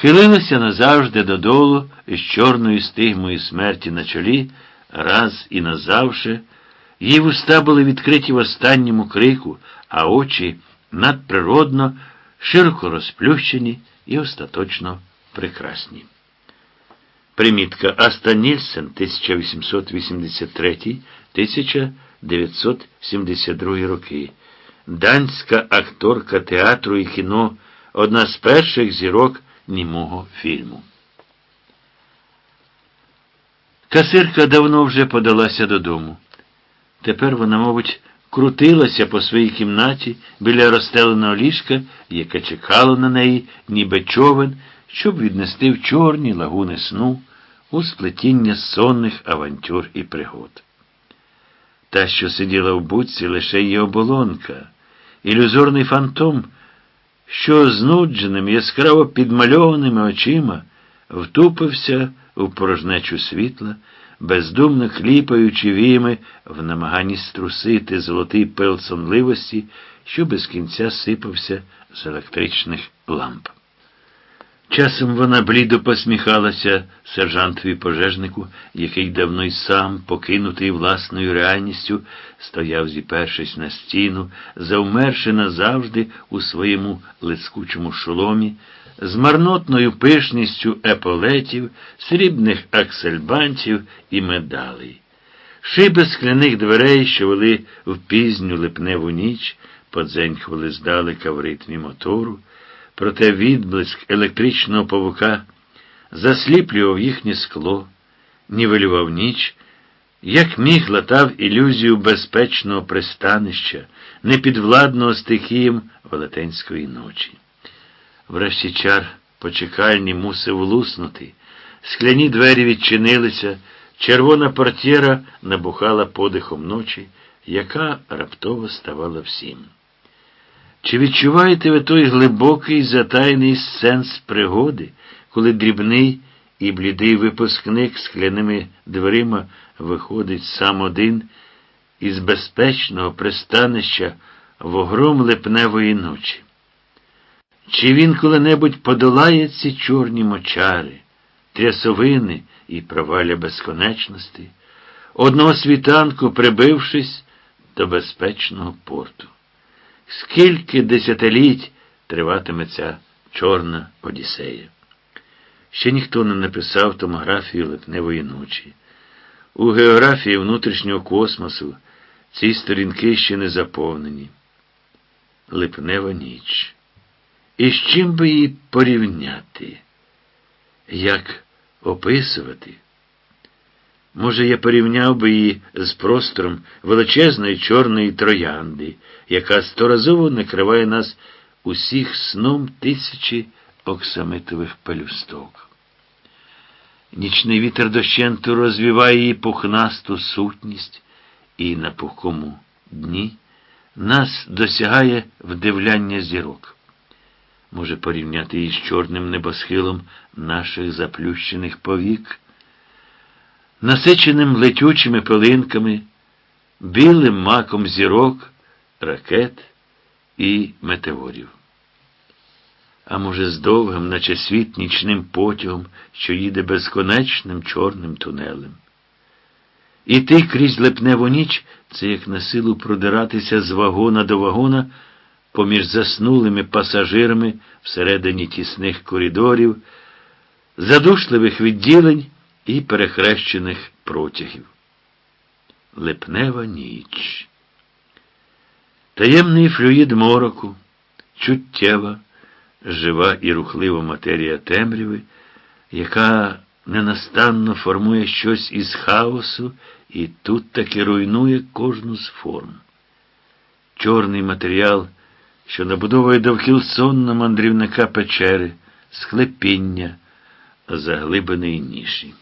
хилилася назавжди додолу із чорною стигмою смерті на чолі, раз і назавше. Її вуста були відкриті в останньому крику, а очі надприродно, широко розплющені і остаточно прекрасні. Примітка Аста Нільсен 1883-1972 роки. Данська акторка театру і кіно, одна з перших зірок німого фільму. Касирка давно вже подалася додому. Тепер вона, мабуть, крутилася по своїй кімнаті біля розстеленого ліжка, яке чекало на неї, ніби човен, щоб віднести в чорні лагуни сну у сплетіння сонних авантюр і пригод. Та, що сиділа в будці, лише її оболонка, ілюзорний фантом, що знудженим, яскраво підмальованими очима втупився у порожнечу світла, бездумно кліпаючи віями в намаганні струсити золотий пил сонливості, що без кінця сипався з електричних ламп. Часом вона блідо посміхалася сержантові пожежнику, який давно й сам, покинутий власною реальністю, стояв, зіпершись на стіну, завмерши назавжди у своєму лискучому шоломі, з марнотною пишністю еполетів, срібних аксельбантів і медалей. Шиби скляних дверей, що вели в пізню липневу ніч, подзенькували здалека в ритмі мотору. Проте відблиск електричного павука засліплював їхнє скло, нівелював ніч, як міг латав ілюзію безпечного пристанища, непідвладного стихіям велетенської ночі. Врешті чар почекальні мусив луснути, скляні двері відчинилися, червона портєра набухала подихом ночі, яка раптово ставала всім. Чи відчуваєте ви той глибокий затайний сенс пригоди, коли дрібний і блідий випускник скляними дверима виходить сам один із безпечного пристанища в огром липневої ночі? Чи він коли-небудь подолає ці чорні мочари, трясовини і проваля безконечності, одного світанку прибившись до безпечного порту? Скільки десятиліть триватиме ця чорна Одіссея? Ще ніхто не написав томографію липневої ночі. У географії внутрішнього космосу ці сторінки ще не заповнені. Липнева ніч. І з чим би її порівняти? Як описувати? Може, я порівняв би її з простором величезної чорної троянди, яка сторазово накриває нас усіх сном тисячі оксамитових пелюсток. Нічний вітер дощенту розвіває її пухнасту сутність, і на пухкому дні нас досягає вдивляння зірок. Може порівняти її з чорним небосхилом наших заплющених повік насиченим летючими пилинками, білим маком зірок, ракет і метеорів. А може, з довгим, наче світ нічним потягом, що їде безконечним чорним тунелем. Іти крізь липневу ніч це як на силу продиратися з вагона до вагона поміж заснулими пасажирами всередині тісних коридорів, задушливих відділень і перехрещених протягів. Липнева ніч. Таємний флюїд мороку, чуттєва, жива і рухлива матерія темряви, яка ненастанно формує щось із хаосу і тут таки руйнує кожну з форм. Чорний матеріал, що набудовує довкіл сонна мандрівника печери, склепіння, заглибаної ніші.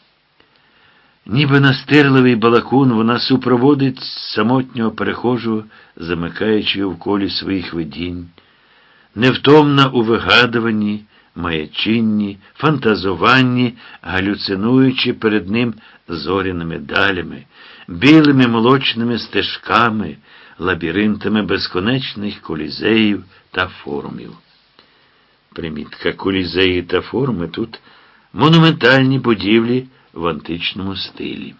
Ніби настирливий балакун вона супроводить самотнього перехожого, замикаючи в колі своїх видінь, невтомна у вигадуванні, маячинні, фантазуванні, галюцинуючи перед ним зоряними далями, білими молочними стежками, лабіринтами безконечних колізеїв та форумів. Примітка колізеї та форми тут монументальні будівлі в античному стилі.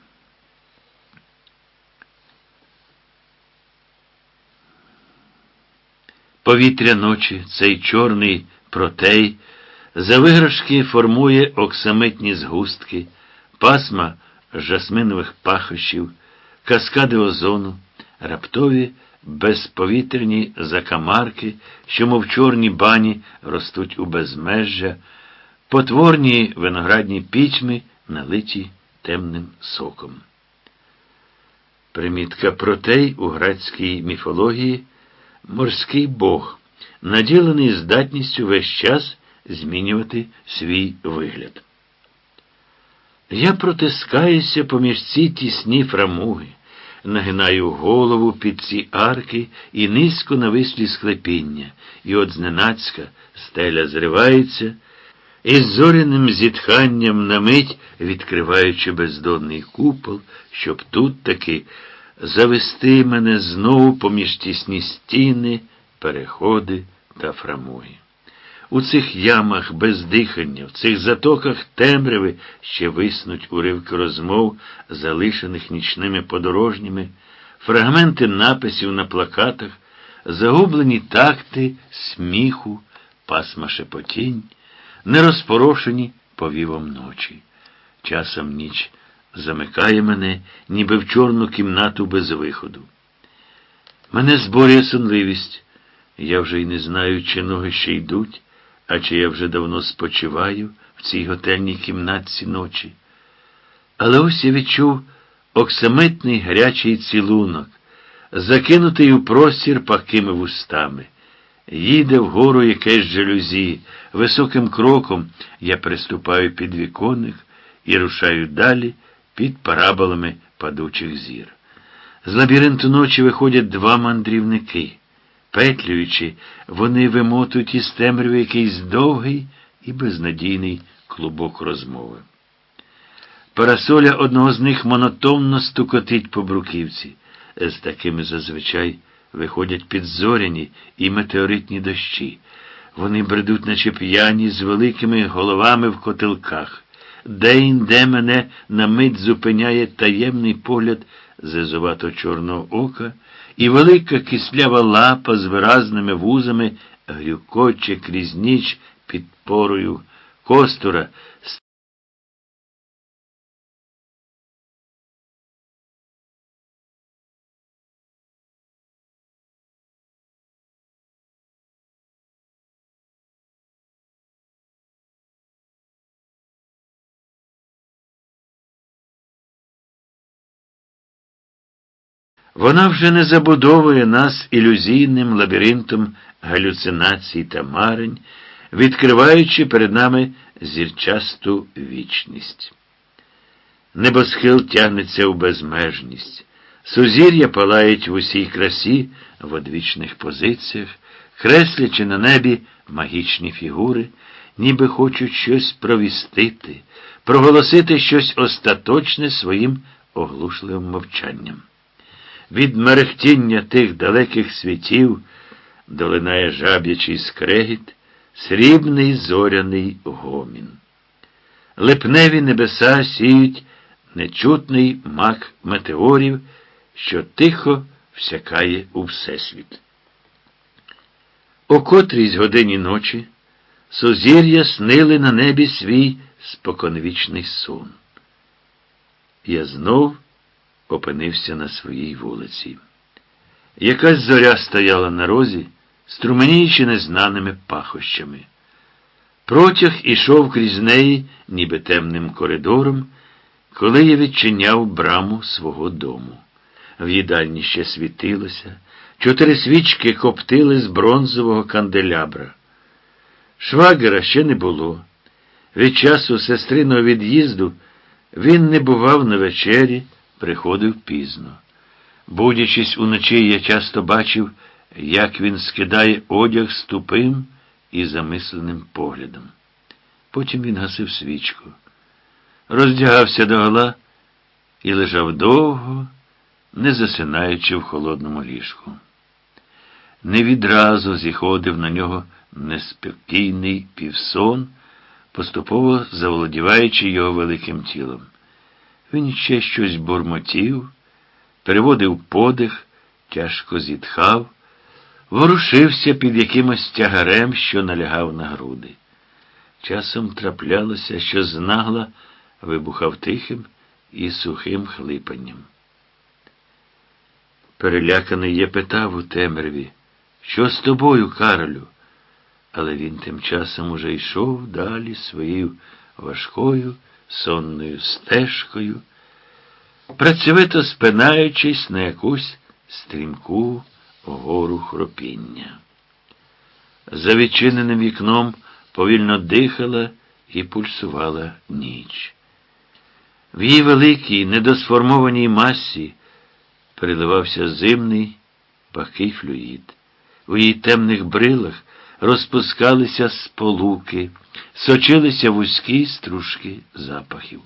Повітря ночі, цей чорний протей, за виграшки формує оксамитні згустки, пасма жасминових пахощів, каскади озону, раптові безповітряні закамарки, що, мов чорні бані, ростуть у безмежжя, потворні виноградні пічми, налиті темним соком. Примітка протей у грецькій міфології морський бог, наділений здатністю весь час змінювати свій вигляд. Я протискаюся поміж ці тісні фрамуги, нагинаю голову під ці арки і низько навислі склепіння, і от зненацька стеля зривається, і з зоряним зітханням на мить, відкриваючи бездонний купол, щоб тут таки завести мене знову поміж тісні стіни, переходи та фрамуги. У цих ямах без дихання, в цих затоках темряви ще виснуть уривки розмов, залишених нічними подорожніми, фрагменти написів на плакатах, загублені такти сміху, пасма шепотінь, нерозпорошені повівом ночі. Часом ніч замикає мене, ніби в чорну кімнату без виходу. Мене зборює сонливість. Я вже й не знаю, чи ноги ще йдуть, а чи я вже давно спочиваю в цій готельній кімнатці ночі. Але ось я відчув оксамитний гарячий цілунок, закинутий у простір пахкими вустами. Їде вгору якесь жалюзі, високим кроком я приступаю під віконник і рушаю далі під параболами падучих зір. З лабіринту ночі виходять два мандрівники. Петлюючи, вони вимотують із темряви якийсь довгий і безнадійний клубок розмови. Парасоля одного з них монотонно стукотить по бруківці. З такими зазвичай виходять підзоряні і метеоритні дощі. Вони бредуть, наче п'яні, з великими головами в котелках. Де-інде мене на мить зупиняє таємний погляд зезувато чорного ока, і велика кислява лапа з виразними вузами грюкоче крізь ніч під порою костура. Вона вже не забудовує нас ілюзійним лабіринтом галюцинацій та марень, відкриваючи перед нами зірчасту вічність. Небосхил тягнеться у безмежність, сузір'я палають в усій красі в одвічних позиціях, креслячи на небі магічні фігури, ніби хочуть щось провістити, проголосити щось остаточне своїм оглушливим мовчанням. Від мерехтіння тих далеких світів долинає жаб'ячий скрегіт, срібний зоряний гомін. Липневі небеса сіють нечутний мак метеорів, що тихо всякає у Всесвіт. О котрійсь годині ночі сузір'я снили на небі свій споконвічний сон. Я знов опинився на своїй вулиці. Якась зоря стояла на розі, струменіючи незнаними пахощами. Протяг ішов крізь неї, ніби темним коридором, коли я відчиняв браму свого дому. В їдальні ще світилося, чотири свічки коптили з бронзового канделябра. Швагера ще не було. Від часу сестриного від'їзду він не бував на вечері приходив пізно. Будячись уночі, я часто бачив, як він скидає одяг з тупим і замисленим поглядом. Потім він гасив свічку, роздягався догола і лежав довго, не засинаючи в холодному ліжку. Не відразу зіходив на нього неспокійний півсон, поступово заволодіваючи його великим тілом. Він ще щось бурмотів, переводив подих, тяжко зітхав, ворушився під якимось тягарем, що налягав на груди. Часом траплялося, що знагла вибухав тихим і сухим хлипанням. Переляканий я питав у темряві, що з тобою, Каролю? Але він тим часом уже йшов далі своєю важкою сонною стежкою, працьовито спинаючись на якусь стрімку гору хропіння. За відчиненим вікном повільно дихала і пульсувала ніч. В її великій, недосформованій масі переливався зимний пахий флюїд. У її темних брилах розпускалися сполуки, сочилися вузькі стружки запахів.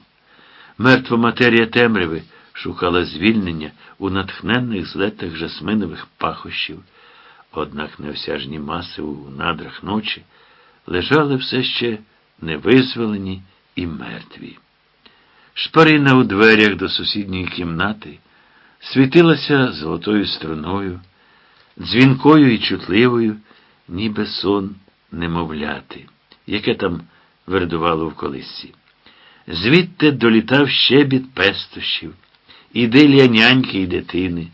Мертва матерія темряви шукала звільнення у натхненних злетах жасминових пахощів, однак неосяжні маси у надрах ночі лежали все ще невизволені і мертві. Шпарина у дверях до сусідньої кімнати світилася золотою струною, дзвінкою і чутливою, ніби сон немовляти, яке там вердувало в колисці. Звідти долітав щебіт пестощів, ідилія няньки і дитини,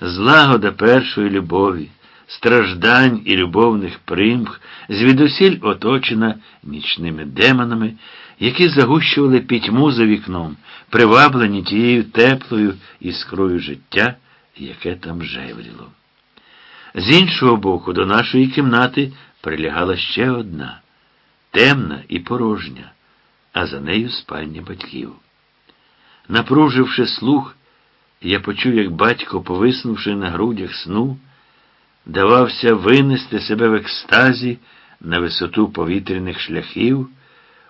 злагода першої любові, страждань і любовних примх, звідусіль оточена нічними демонами, які загущували пітьму за вікном, приваблені тією теплою іскрою життя, яке там жевріло. З іншого боку, до нашої кімнати прилягала ще одна темна і порожня, а за нею спальня батьків. Напруживши слух, я почув, як батько, повиснувши на грудях сну, давався винести себе в екстазі на висоту повітряних шляхів,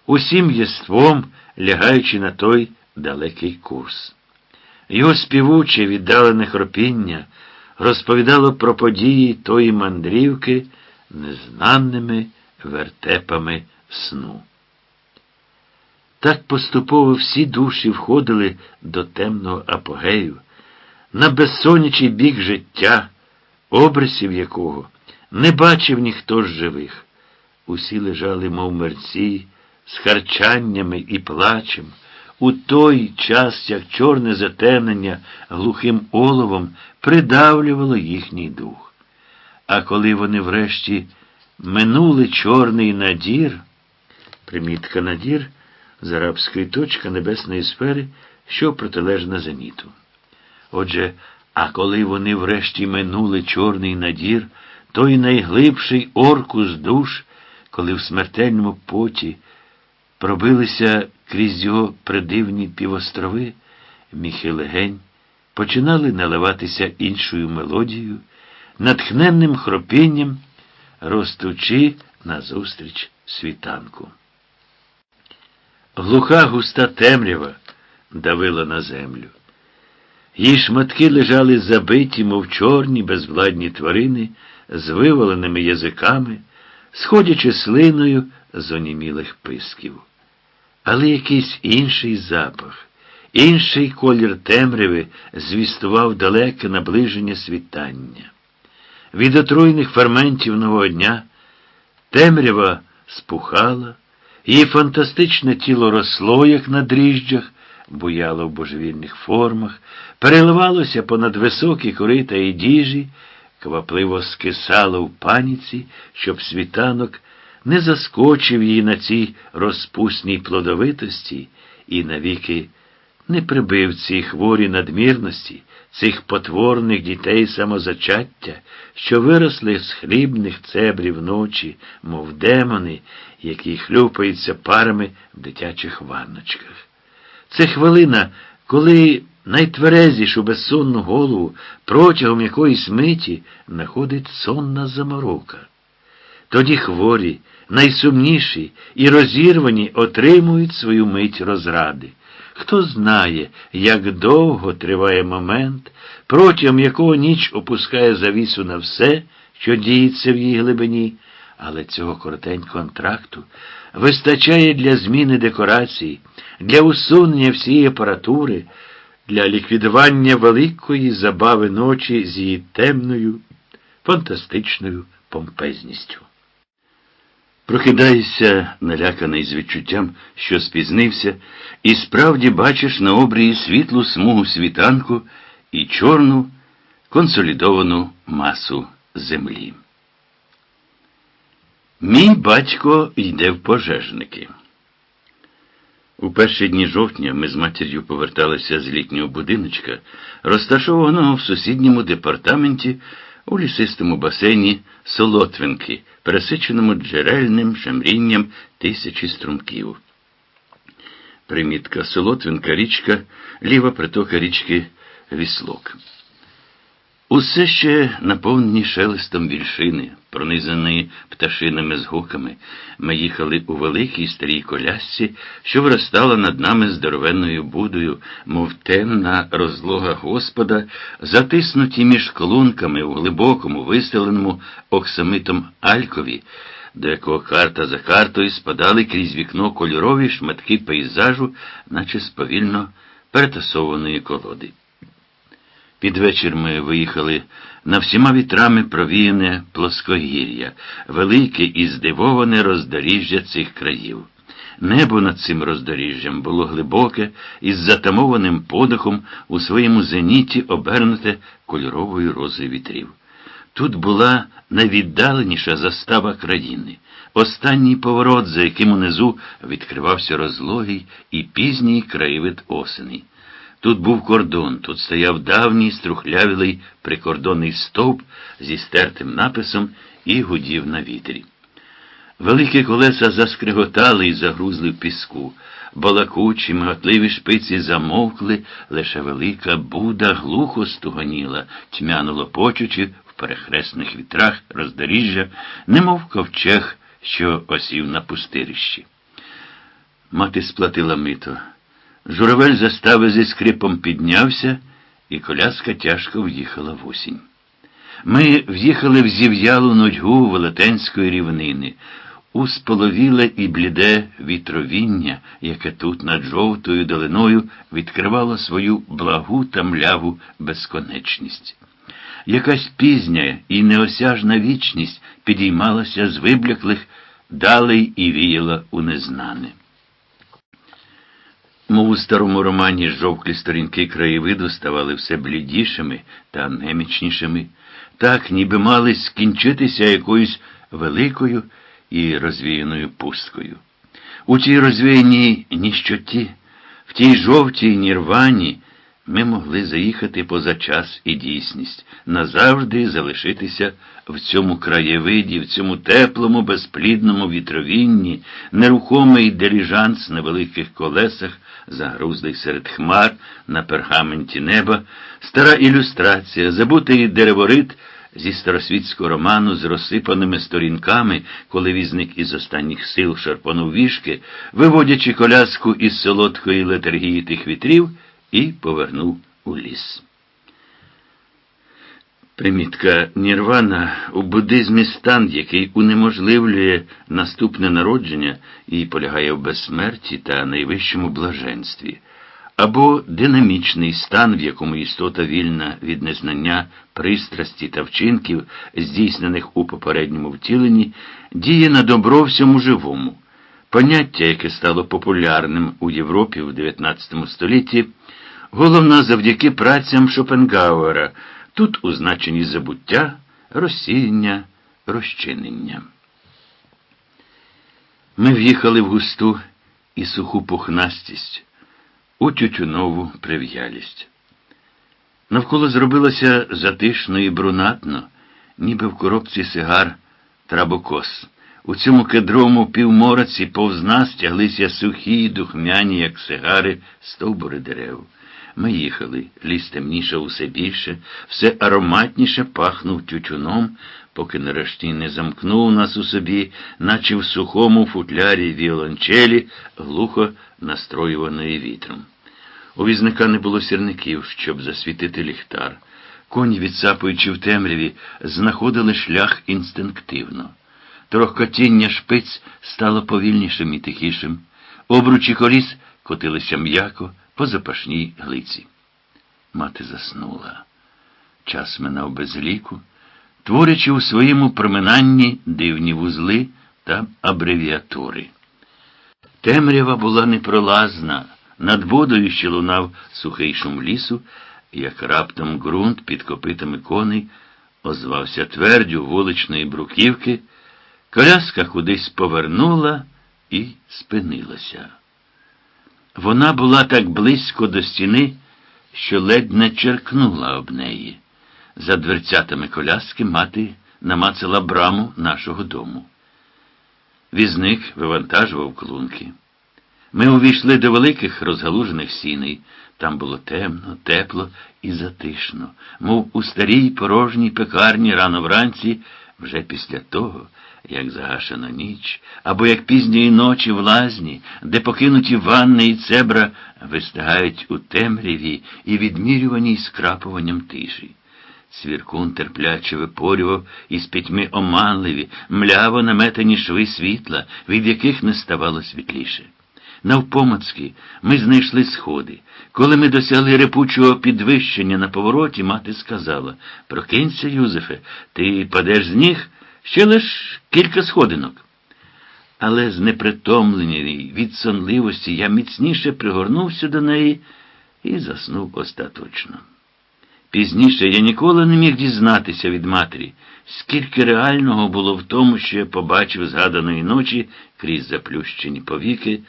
усім єством лягаючи на той далекий курс. Його співуче віддалене хропіння розповідало про події тої мандрівки незнаними вертепами сну. Так поступово всі душі входили до темного апогею, на безсонячий бік життя, обрисів якого не бачив ніхто з живих. Усі лежали, мов мерці, з харчаннями і плачем, у той час, як чорне затемнення глухим оловом придавлювало їхній дух. А коли вони врешті минули чорний надір, примітка надір з арабської точка небесної сфери, що протилежна зеніту. Отже, а коли вони врешті минули чорний надір, той найглибший оркус душ, коли в смертельному поті пробилися крізь його придивні півострови, міхи легень, починали наливатися іншою мелодією, натхненним хропінням, ростучи назустріч світанку. Глуха густа темрява давила на землю. Її шматки лежали забиті, мов чорні, безвладні тварини, з виваленими язиками, сходячи слиною з онімілих писків. Але якийсь інший запах, інший колір темряви звістував далеке наближення світання. Від отруйних ферментів нового дня темрява спухала, її фантастичне тіло росло, як на дріжджах, буяло в божевільних формах, переливалося понад високі корита і діжі, квапливо скисало в паніці, щоб світанок не заскочив її на цій розпусній плодовитості і навіки не прибив ці хворі надмірності, цих потворних дітей самозачаття, що виросли з хлібних цебрів ночі, мов демони, які хлюпаються парами в дитячих ванночках. Це хвилина, коли найтверезішу безсонну голову протягом якоїсь миті находить сонна заморока. Тоді хворі, найсумніші і розірвані отримують свою мить розради. Хто знає, як довго триває момент, протягом якого ніч опускає завісу на все, що діється в її глибині, Але цього коротенького антракту вистачає для зміни декорацій, для усунення всієї апаратури, для ліквідування великої забави ночі з її темною, фантастичною помпезністю. Прокидаєшся, наляканий з відчуттям, що спізнився, і справді бачиш на обрії світлу смугу світанку і чорну консолідовану масу землі. Мій батько йде в пожежники. У перші дні жовтня ми з матір'ю поверталися з літнього будиночка, розташованого в сусідньому департаменті у лісистому басейні Солотвинки, пересиченому джерельним шамрінням тисячі струмків. Примітка Солотвинка річка, ліва притока річки Віслок. Усе ще наповнені шелестом вільшини, пронизані пташиними згуками, ми їхали у великій старій колясці, що виростала над нами здоровенною будою, мов темна розлога Господа, затиснуті між колонками у глибокому, виселеному оксамитом Алькові, до якого карта за картою спадали крізь вікно кольорові шматки пейзажу, наче з повільно перетасованої колоди. Під вечір ми виїхали на всіма вітрами провіяне плоскогір'я, велике і здивоване роздоріжжя цих країв. Небо над цим роздоріжжям було глибоке і з затамованим подихом у своєму зеніті обернуте кольоровою розою вітрів. Тут була найвіддаленіша застава країни, останній поворот, за яким унизу відкривався розлогий і пізній краєвид осені. Тут був кордон, тут стояв давній струхлявілий прикордонний стовп зі стертим написом і гудів на вітрі. Великі колеса заскриготали і загрузли в піску. Балакучі, миготливі шпиці замовкли, лише велика буда глухо стуганіла, тьмяно лопочучи в перехресних вітрах роздоріжжя, немов ковчег, що осів на пустирищі. Мати сплатила мито. Журавель застави зі скрипом піднявся, і коляска тяжко в'їхала в осінь. Ми в'їхали в зів'ялу нудьгу велетенської рівнини, у споловіле і бліде вітровіння, яке тут над жовтою долиною відкривало свою благу та мляву безконечність. Якась пізня і неосяжна вічність підіймалася з вибляклих далей і віяла у незнане. Мов у старому романі жовклі сторінки краєвиду ставали все блідішими та немічнішими, так ніби мали скінчитися якоюсь великою і розвіяною пусткою. У тій розвіяній ніщоті, в тій жовтій нірвані ми могли заїхати поза час і дійсність, назавжди залишитися в цьому краєвиді, в цьому теплому, безплідному вітровінні, нерухомий деліжанс на великих колесах, загрузлий серед хмар на пергаменті неба, стара ілюстрація, забутий дереворит зі старосвітського роману з розсипаними сторінками, коли візник із останніх сил шарпанув вішки, виводячи коляску із солодкої летаргії тих вітрів і повернув у ліс. Примітка Нірвана у буддизмі стан, який унеможливлює наступне народження і полягає в безсмерті та найвищому блаженстві, або динамічний стан, в якому істота вільна від незнання пристрасті та вчинків, здійснених у попередньому втіленні, діє на добро всьому живому. Поняття, яке стало популярним у Європі в XIX столітті, головна завдяки працям Шопенгауера, тут у значенні забуття, розсіяння, розчинення. Ми в'їхали в густу і суху пухнастість, у тютюнову прив'ялість. Навколо зробилося затишно і брунатно, ніби в коробці сигар трабокос. У цьому кедровому півмороці повз нас тяглися сухі, духмяні, як сигари, стовбури дерев. Ми їхали, ліс темніше усе більше, все ароматніше пахнув тютюном, поки нарешті не замкнув нас у собі, наче в сухому футлярі віолончелі, глухо настроюваної вітром. У візника не було сірників, щоб засвітити ліхтар. Коні, відсапуючи в темряві, знаходили шлях інстинктивно. трохкотіння шпиць стало повільнішим і тихішим. Обручі коліс котилися м'яко по запашній глиці. Мати заснула. Час минав без ліку, творячи у своєму проминанні дивні вузли та абревіатури. Темрява була непролазна, над водою ще лунав сухий шум лісу, як раптом ґрунт під копитами коней озвався твердю вуличної бруківки, коляска кудись повернула і спинилася. Вона була так близько до стіни, що ледь не черкнула об неї. За дверцятами коляски мати намацала браму нашого дому. Візник вивантажував клунки. Ми увійшли до великих розгалужених сіней. Там було темно, тепло і затишно, мов у старій порожній пекарні рано вранці, вже після того, як загашена ніч, або як пізньої ночі в лазні, де покинуті ванни і цебра вистигають у темряві і відмірюваній скрапуванням тиші. Свіркун терпляче випорював із пітьми оманливі, мляво наметані шви світла, від яких не ставало світліше. Навпомацьки ми знайшли сходи. Коли ми досягли репучого підвищення на повороті, мати сказала Прокинься, Юзефе, ти падеш з ніг ще лиш кілька сходинок. Але знепритомлений від сонливості я міцніше пригорнувся до неї і заснув остаточно. Пізніше я ніколи не міг дізнатися від матері, скільки реального було в тому, що я побачив згаданої ночі крізь заплющені повіки,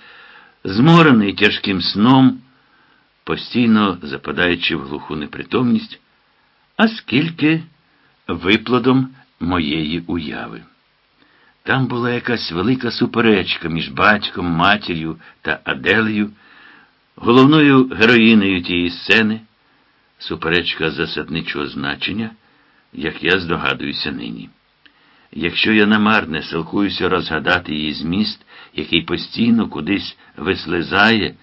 зморений тяжким сном, постійно западаючи в глуху непритомність, а скільки виплодом моєї уяви. Там була якась велика суперечка між батьком, матір'ю та Аделею, головною героїнею тієї сцени суперечка засадничого значення, як я здогадуюся нині. Якщо я намарне силкуюся розгадати її зміст, який постійно кудись вислизає,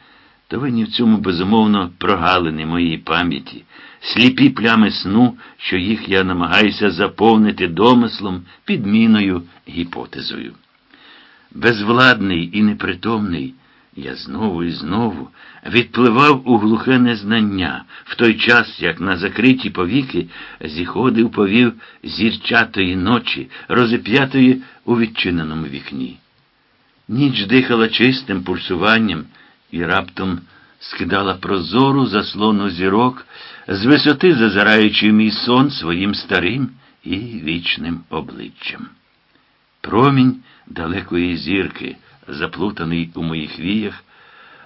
то винні в цьому безумовно прогалини моїй пам'яті, сліпі плями сну, що їх я намагаюся заповнити домислом, підміною, гіпотезою. Безвладний і непритомний. Я знову і знову відпливав у глухе незнання, в той час, як на закриті повіки зіходив повів зірчатої ночі, розіп'ятої у відчиненому вікні. Ніч дихала чистим пульсуванням і раптом скидала прозору заслону зірок, з висоти зазираючи мій сон своїм старим і вічним обличчям. Промінь далекої зірки заплутаний у моїх віях,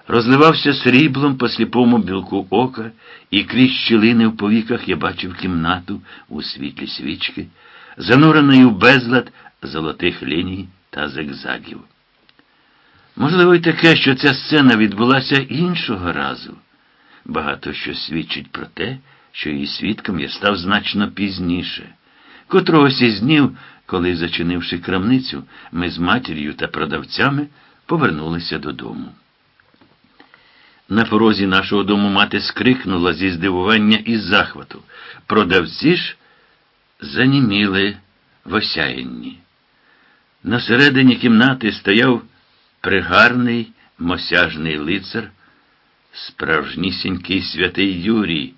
розливався сріблом по сліпому білку ока, і крізь щілини в повіках я бачив кімнату у світлі свічки, зануреної в безлад золотих ліній та зигзагів. Можливо, й таке, що ця сцена відбулася іншого разу. Багато що свідчить про те, що її свідком я став значно пізніше. Котрогось із днів коли, зачинивши крамницю, ми з матір'ю та продавцями повернулися додому. На порозі нашого дому мати скрикнула зі здивування і захвату. Продавці ж заніміли в осяянні. На середині кімнати стояв пригарний мосяжний лицар, справжнісінький святий Юрій,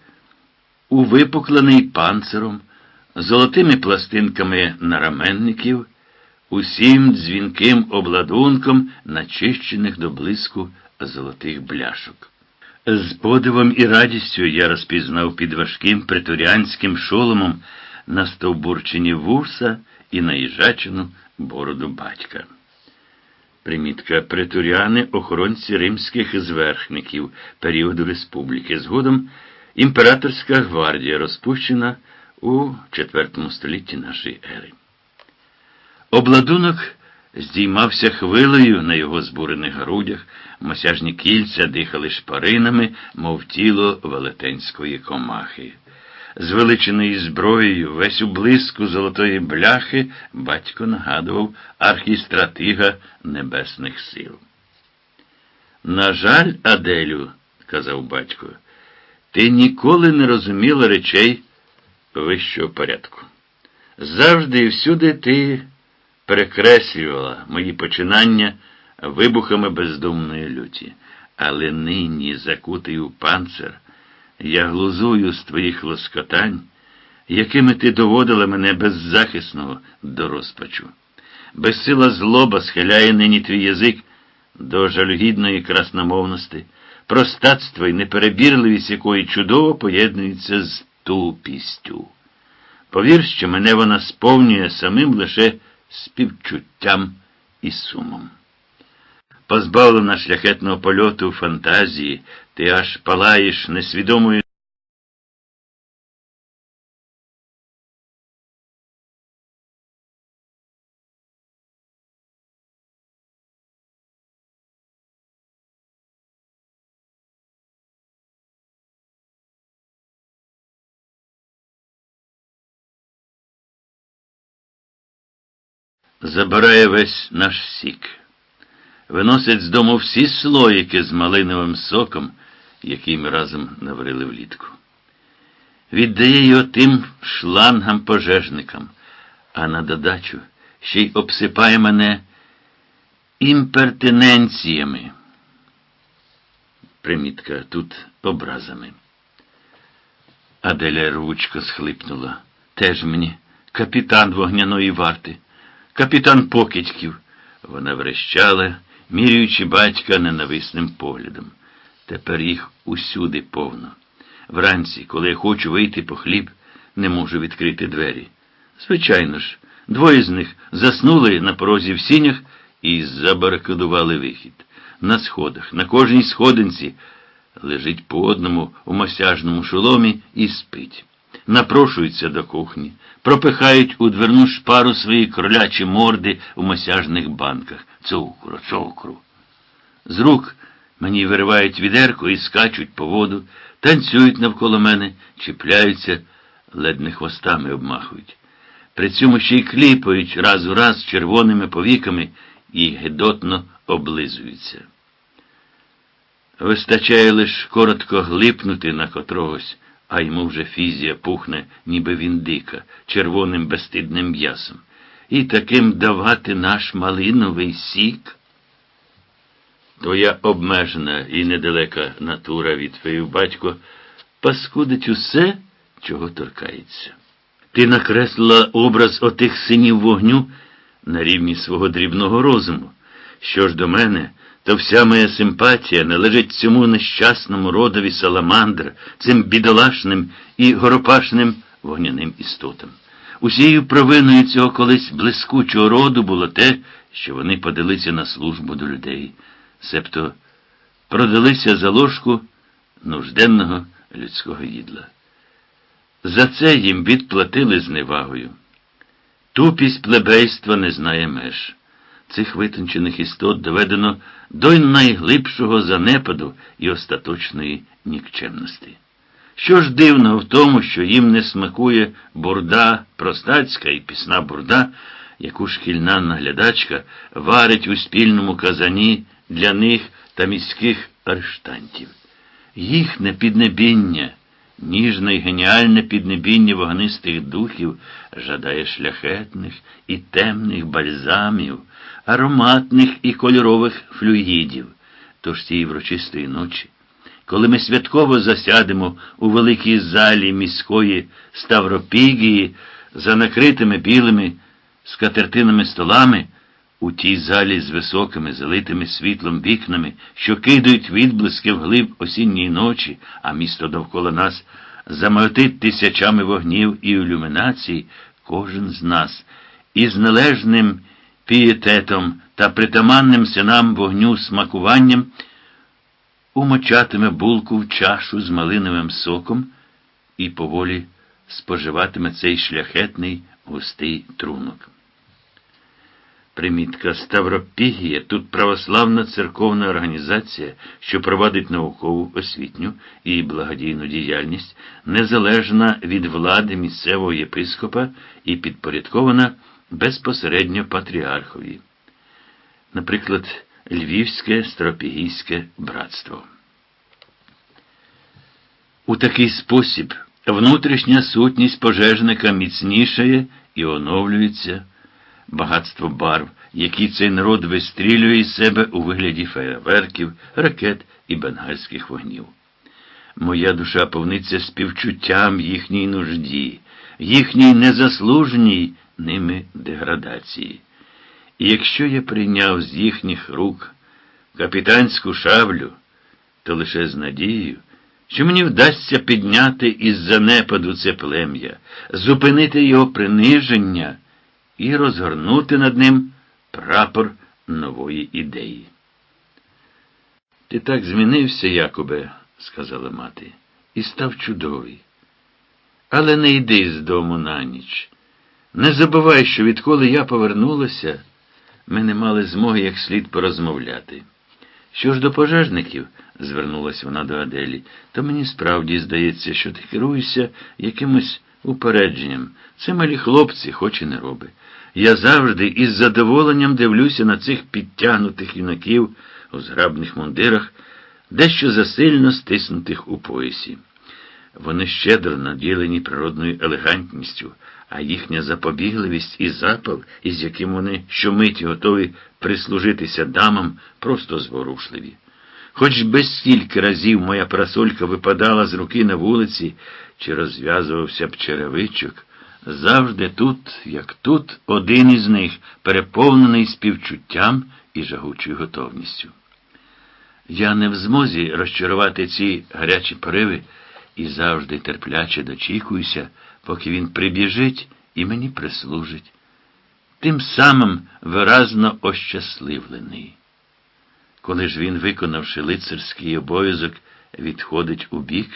увипуклений панциром золотими пластинками нараменників, усім дзвінким обладунком начищених до блиску золотих бляшок. З подивом і радістю я розпізнав під важким преторіанським шоломом на стовбурчині вуса і наїжачену бороду батька. Примітка преторіани охоронці римських зверхників періоду республіки. Згодом імператорська гвардія розпущена у IV столітті нашої ери. Обладунок здіймався хвилею на його збурених грудях, мосяжні кільця дихали шпаринами, мов тіло велетенської комахи. Звеличений зброєю, весь у блиску золотої бляхи, батько нагадував архістратига небесних сил. На жаль, Аделю, казав батько, ти ніколи не розуміла речей вищого порядку. Завжди і всюди ти перекреслювала мої починання вибухами бездумної люті. Але нині, закутий у панцир, я глузую з твоїх лоскотань, якими ти доводила мене беззахисного до розпачу. Безсила злоба схиляє нині твій язик до жалюгідної красномовності, простацтво і неперебірливість якої чудово поєднуються з тупістю. Повір, що мене вона сповнює самим лише співчуттям і сумом. Позбавлена шляхетного польоту фантазії, ти аж палаєш несвідомою. Забирає весь наш сік виносять з дому всі слоїки з малиновим соком, який ми разом наварили влітку. Віддає його тим шлангам-пожежникам, а на додачу ще й обсипає мене імпертиненціями. Примітка тут образами. Аделя рвучко схлипнула. Теж мені капітан вогняної варти, капітан покидьків. Вона врещала міряючи батька ненависним поглядом. Тепер їх усюди повно. Вранці, коли я хочу вийти по хліб, не можу відкрити двері. Звичайно ж, двоє з них заснули на порозі в сінях і забаракадували вихід. На сходах, на кожній сходинці лежить по одному у масяжному шоломі і спить. Напрошуються до кухні, пропихають у дверну шпару свої кролячі морди у масяжних банках. Цукру, цукру. З рук мені виривають відерку і скачуть по воду, танцюють навколо мене, чіпляються, ледь не хвостами обмахують. При цьому ще й кліпають раз у раз червоними повіками і гидотно облизуються. Вистачає лиш коротко глипнути на котрогось а йому вже фізія пухне, ніби він дика, червоним безстидним м'ясом. І таким давати наш малиновий сік. Твоя обмежена і недалека натура, відповів батько, паскудить усе, чого торкається. Ти накреслила образ отих синів вогню на рівні свого дрібного розуму. Що ж до мене, то вся моя симпатія належить цьому нещасному родові саламандр, цим бідолашним і горопашним вогняним істотам. Усією провиною цього колись блискучого роду було те, що вони подалися на службу до людей, себто продалися за ложку нужденного людського їдла. За це їм відплатили зневагою. Тупість плебейства не знає меж цих витончених істот доведено до найглибшого занепаду і остаточної нікчемності. Що ж дивно в тому, що їм не смакує бурда, простацька і пісна бурда, яку шкільна наглядачка варить у спільному казані для них та міських арештантів. Їхне піднебіння. Ніжне й геніальне піднебіння вогнистих духів жадає шляхетних і темних бальзамів, ароматних і кольорових флюїдів. Тож цієї врочистої ночі, коли ми святково засядемо у великій залі міської Ставропігії за накритими білими скатертинами столами, у тій залі з високими, залитими світлом вікнами, що кидають відблиски вглиб осінньої ночі, а місто довкола нас замотить тисячами вогнів і ілюмінацій, кожен з нас із належним пієтетом та притаманним синам вогню смакуванням умочатиме булку в чашу з малиновим соком і поволі споживатиме цей шляхетний густий трунок. Примітка Ставропігія тут православна церковна організація, що провадить наукову, освітню і благодійну діяльність, незалежна від влади місцевого єпископа і підпорядкована безпосередньо патріархові. Наприклад, Львівське Ставропігійське братство. У такий спосіб внутрішня сутність пожежника міцнішає і оновлюється багатство барв, які цей народ вистрілює із себе у вигляді фейерверків, ракет і бенгальських вогнів. Моя душа повниться співчуттям їхній нужді, їхній незаслуженій ними деградації. І якщо я прийняв з їхніх рук капітанську шаблю, то лише з надією, що мені вдасться підняти із занепаду це плем'я, зупинити його приниження і розгорнути над ним прапор нової ідеї. Ти так змінився, Якубе, сказала мати, і став чудовий. Але не йди з дому на ніч. Не забувай, що відколи я повернулася, ми не мали змоги як слід порозмовляти. Що ж до пожежників, звернулася вона до Аделі, то мені справді здається, що ти керуєшся якимось упередженням. Це малі хлопці, хоч і не роби. Я завжди із задоволенням дивлюся на цих підтягнутих юнаків у зграбних мундирах, дещо засильно стиснутих у поясі. Вони щедро наділені природною елегантністю, а їхня запобігливість і запал, із яким вони щомиті готові прислужитися дамам, просто зворушливі. Хоч би стільки разів моя парасолька випадала з руки на вулиці чи розв'язувався б черевичок, завжди тут, як тут, один із них, переповнений співчуттям і жагучою готовністю. Я не в змозі розчарувати ці гарячі пориви і завжди терпляче дочікуюся, поки він прибіжить і мені прислужить. Тим самим виразно ощасливлений. Коли ж він, виконавши лицарський обов'язок, відходить у бік,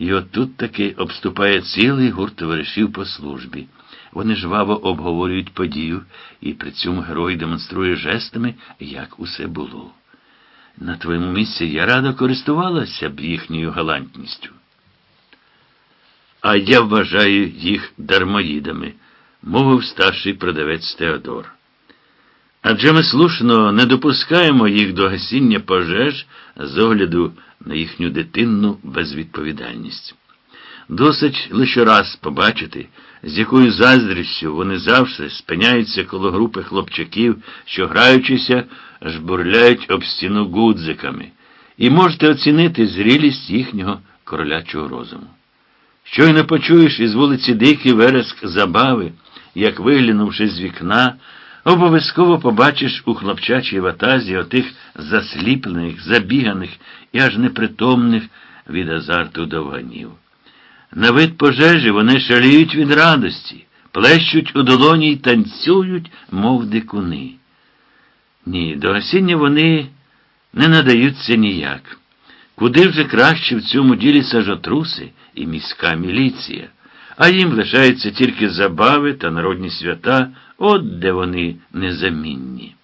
і отут таки обступає цілий гурт товаришів по службі. Вони жваво обговорюють подію, і при цьому герой демонструє жестами, як усе було. На твоєму місці я радо користувалася б їхньою галантністю. А я вважаю їх дармоїдами, мовив старший продавець Теодор. Адже ми слушно не допускаємо їх до гасіння пожеж з огляду на їхню дитинну безвідповідальність. Досить лише раз побачити, з якою заздрістю вони завжди спиняються коло групи хлопчаків, що, граючися, жбурляють об стіну гудзиками, і можете оцінити зрілість їхнього королячого розуму. Щойно почуєш із вулиці Дикий вереск забави, як виглянувши з вікна, обов'язково побачиш у хлопчачій ватазі отих засліплених, забіганих і аж непритомних від азарту довганів. На вид пожежі вони шаліють від радості, плещуть у долоні й танцюють, мов дикуни. Ні, до гасіння вони не надаються ніяк. Куди вже краще в цьому ділі сажотруси і міська міліція, а їм лишаються тільки забави та народні свята, от де вони незамінні.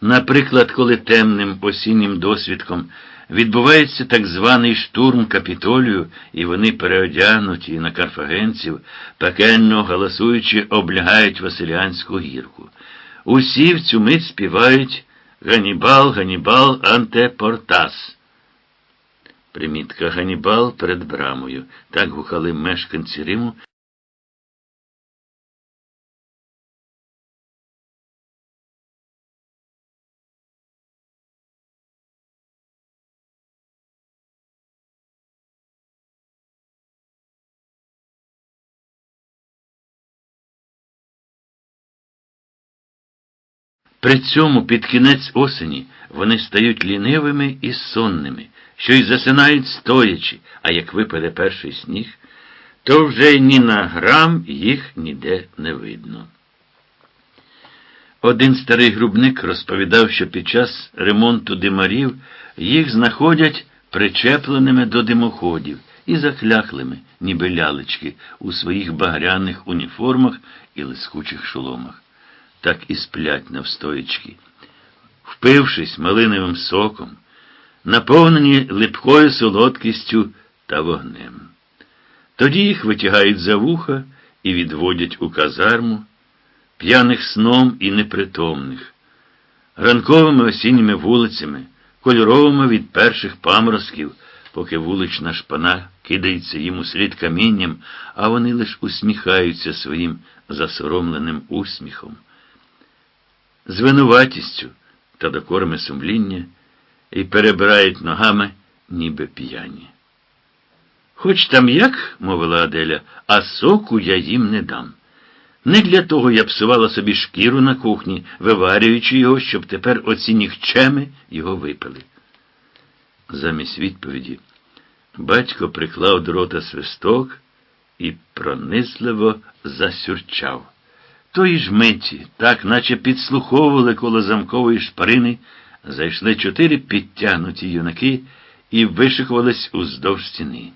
Наприклад, коли темним осіннім досвідком відбувається так званий штурм капітолію, і вони переодягнуті на карфагенців, пекельно галасуючи, облягають Василіанську гірку. Усі в цю мить співають Ганібал, Ганібал, Антепортас. Примітка Ганібал перед брамою. Так гукали мешканці Риму. При цьому під кінець осені вони стають лінивими і сонними, що й засинають стоячи, а як випаде перший сніг, то вже ні на грам їх ніде не видно. Один старий грубник розповідав, що під час ремонту димарів їх знаходять причепленими до димоходів і закляклими, ніби лялечки, у своїх багряних уніформах і лискучих шоломах так і сплять навстоячки, впившись малиновим соком, наповнені липкою солодкістю та вогнем. Тоді їх витягають за вуха і відводять у казарму, п'яних сном і непритомних, ранковими осінніми вулицями, кольоровими від перших паморозків, поки вулична шпана кидається їм у слід камінням, а вони лиш усміхаються своїм засоромленим усміхом. З винуватістю та докорми сумління і перебирають ногами, ніби п'яні. Хоч там як, мовила Аделя, а соку я їм не дам. Не для того я псувала собі шкіру на кухні, виварюючи його, щоб тепер оці нікчеми його випили. Замість відповіді батько приклав до рота свисток і пронизливо засюрчав. Тої ж миті, так наче підслуховували коло замкової шпарини, зайшли чотири підтягнуті юнаки і вишикувались уздовж стіни.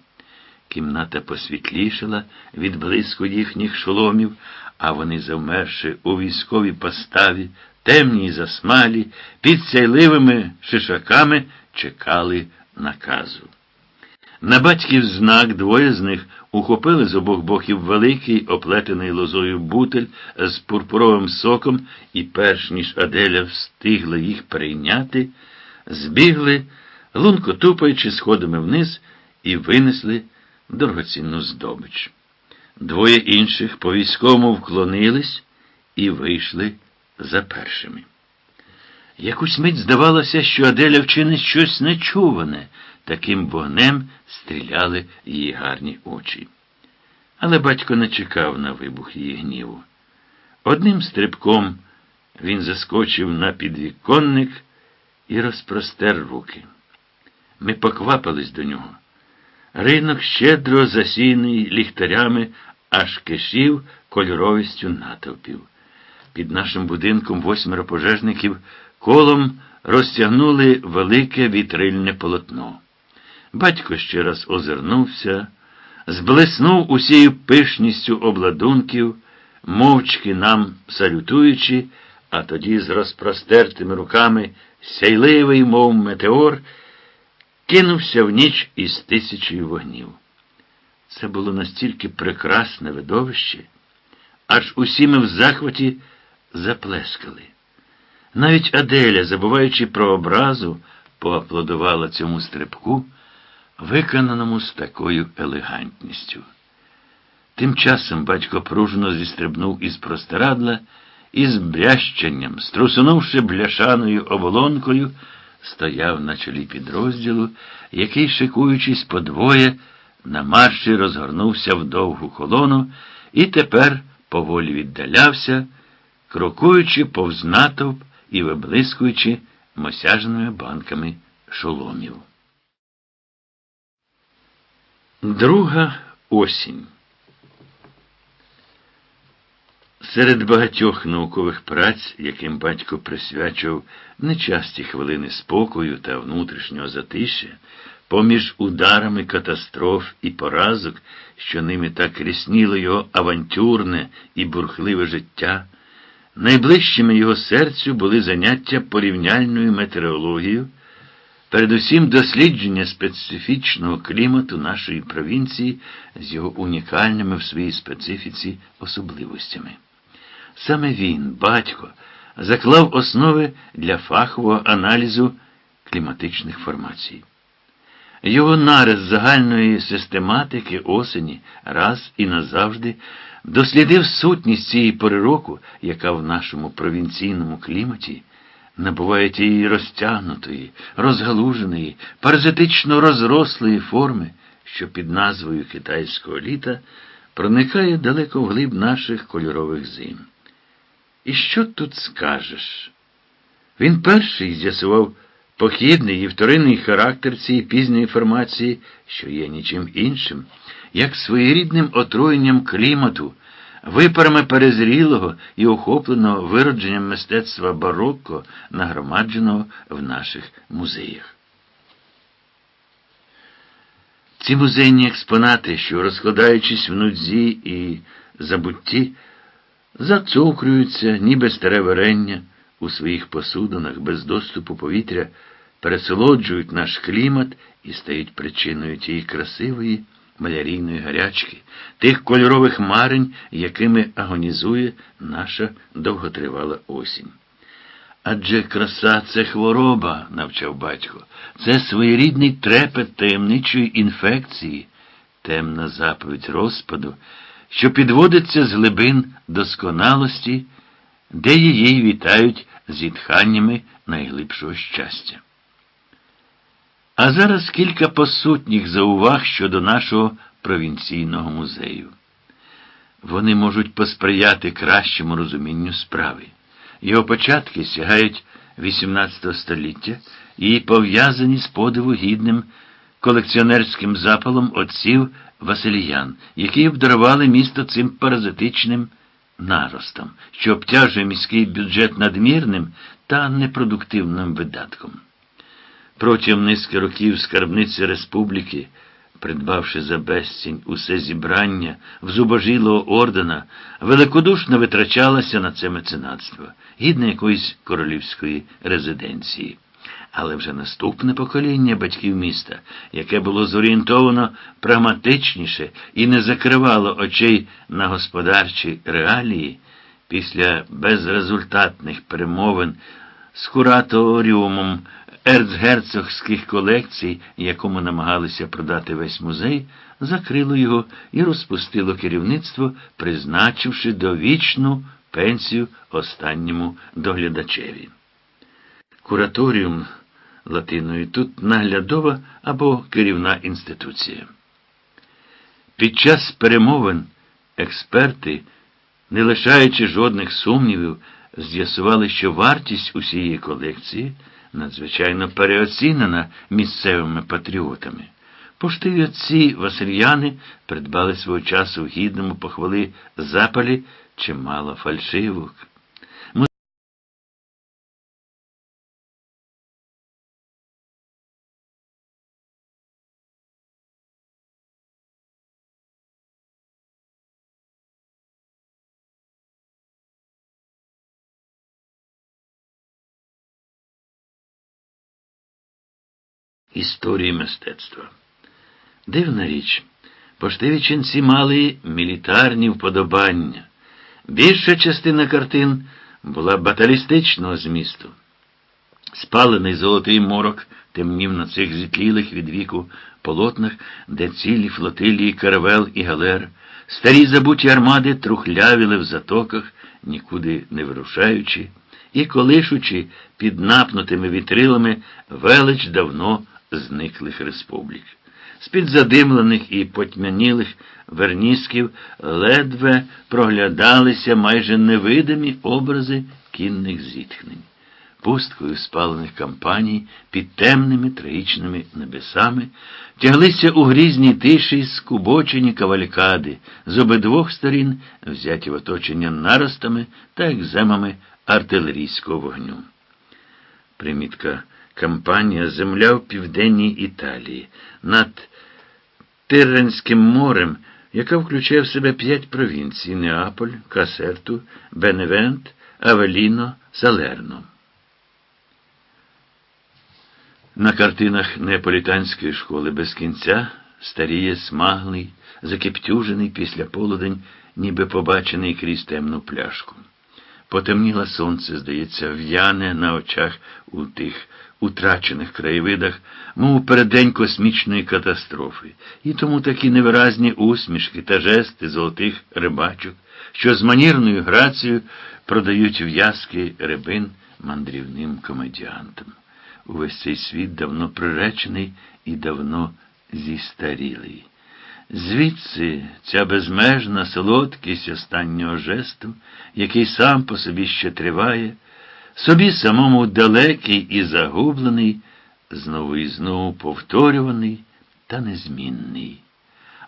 Кімната посвітлішала від блиску їхніх шоломів, а вони, завмерши у військовій поставі, темні й засмалі, під сяйливими шишаками чекали наказу. На батьків знак двоє з них ухопили з обох боків великий, оплетений лозою бутель з пурпуровим соком, і, перш ніж Аделя встигла їх прийняти, збігли, лунко тупаючи сходами вниз, і винесли дорогоцінну здобич. Двоє інших по військовому вклонились і вийшли за першими. Якусь мить здавалося, що Аделя вчинить щось нечуване, таким вогнем стріляли її гарні очі. Але батько не чекав на вибух її гніву. Одним стрибком він заскочив на підвіконник і розпростер руки. Ми поквапились до нього. Ринок щедро засійний ліхтарями, аж кишів кольоровістю натовпів. Під нашим будинком восьмеро пожежників колом розтягнули велике вітрильне полотно. Батько ще раз озирнувся, зблиснув усією пишністю обладунків, мовчки нам салютуючи, а тоді з розпростертими руками, сяйливий, мов метеор, кинувся в ніч із тисячою вогнів. Це було настільки прекрасне видовище, аж усі ми в захваті заплескали. Навіть Аделя, забуваючи про образу, поаплодувала цьому стрибку, виконаному з такою елегантністю. Тим часом батько пружно зістрибнув із простирадла і з брященням, струсунувши бляшаною оболонкою, стояв на чолі підрозділу, який, шикуючись подвоє, на марші розгорнувся в довгу колону і тепер поволі віддалявся, крокуючи повз натовп і виблискуючи мосяжними банками шоломів. Друга осінь. Серед багатьох наукових праць, яким батько присвячував нечасті хвилини спокою та внутрішнього затишя, поміж ударами катастроф і поразок, що ними так рісніло його авантюрне і бурхливе життя, найближчими його серцю були заняття порівняльною метеорологією, передусім дослідження специфічного клімату нашої провінції з його унікальними в своїй специфіці особливостями. Саме він, батько, заклав основи для фахового аналізу кліматичних формацій. Його нарис загальної систематики осені раз і назавжди дослідив сутність цієї пори року, яка в нашому провінційному кліматі набуває тієї розтягнутої, розгалуженої, паразитично розрослої форми, що під назвою китайського літа проникає далеко вглиб наших кольорових зим. І що тут скажеш? Він перший з'ясував похідний і вторинний характер цієї пізньої формації, що є нічим іншим, як своєрідним отруєнням клімату, випарами перезрілого і охопленого виродженням мистецтва барокко, нагромадженого в наших музеях. Ці музейні експонати, що, розкладаючись в нудзі і забутті, зацукрюються, ніби старе варення у своїх посудинах без доступу повітря, пересолоджують наш клімат і стають причиною тієї красивої малярійної гарячки, тих кольорових марень, якими агонізує наша довготривала осінь. Адже краса це хвороба, навчав батько. Це своєрідний трепет таємничої інфекції, темна заповідь розпаду, що підводиться з глибин досконалості, де її вітають зітханнями найглибшого щастя. А зараз кілька посутніх зауваг щодо нашого провінційного музею. Вони можуть посприяти кращому розумінню справи. Його початки сягають XVIII століття і пов'язані з подиву гідним колекціонерським запалом отців Василіян, які обдарували місто цим паразитичним наростом, що обтяжує міський бюджет надмірним та непродуктивним видатком. Протягом низки років скарбниці республіки, придбавши за безцінь усе зібрання в зубожілого ордена, великодушно витрачалася на це меценатство, гідне якоїсь королівської резиденції. Але вже наступне покоління батьків міста, яке було зорієнтовано прагматичніше і не закривало очей на господарчі реалії, після безрезультатних перемовин з кураторіумом ерцгерцогських колекцій, якому намагалися продати весь музей, закрило його і розпустило керівництво, призначивши довічну пенсію останньому доглядачеві. Кураторіум латиною тут наглядова або керівна інституція. Під час перемовин експерти, не лишаючи жодних сумнівів, з'ясували, що вартість усієї колекції надзвичайно переоцінена місцевими патріотами. Поштиві отці Васильяни придбали свого часу в гідному похвали запалі чимало фальшивок. Історії мистецтва. Дивна річ, поштиві ченці мали мілітарні вподобання. Більша частина картин була баталістичного змісту. Спалений золотий морок темнів на цих зітлілих від віку полотнах, де цілі флотилії каравел і галер, старі забуті армади трухлявіли в затоках, нікуди не вирушаючи, і колишучи під напнутими вітрилами велич давно зниклих республік. З-під задимлених і потьмянілих вернісків ледве проглядалися майже невидимі образи кінних зітхнень. Пусткою спалених кампаній під темними трагічними небесами тяглися у грізній тиші скубочені кавалькади з обидвох сторін, взяті в оточення наростами та екземами артилерійського вогню. Примітка кампанія Земля в південній Італії над Тирренським морем, яка включає в себе п'ять провінцій Неаполь, Касерту, Беневент, Авеліно, Салерно. На картинах неаполітанської школи без кінця старіє смаглий, закиптюжений після полудень, ніби побачений крізь темну пляшку. Потемніло сонце, здається, в'яне на очах у тих утрачених краєвидах, мов переддень космічної катастрофи, і тому такі невиразні усмішки та жести золотих рибачок, що з манірною грацією продають в'язки рибин мандрівним комедіантам. Увесь цей світ давно приречений і давно зістарілий. Звідси ця безмежна солодкість останнього жесту, який сам по собі ще триває, собі самому далекий і загублений, знову і знову повторюваний та незмінний.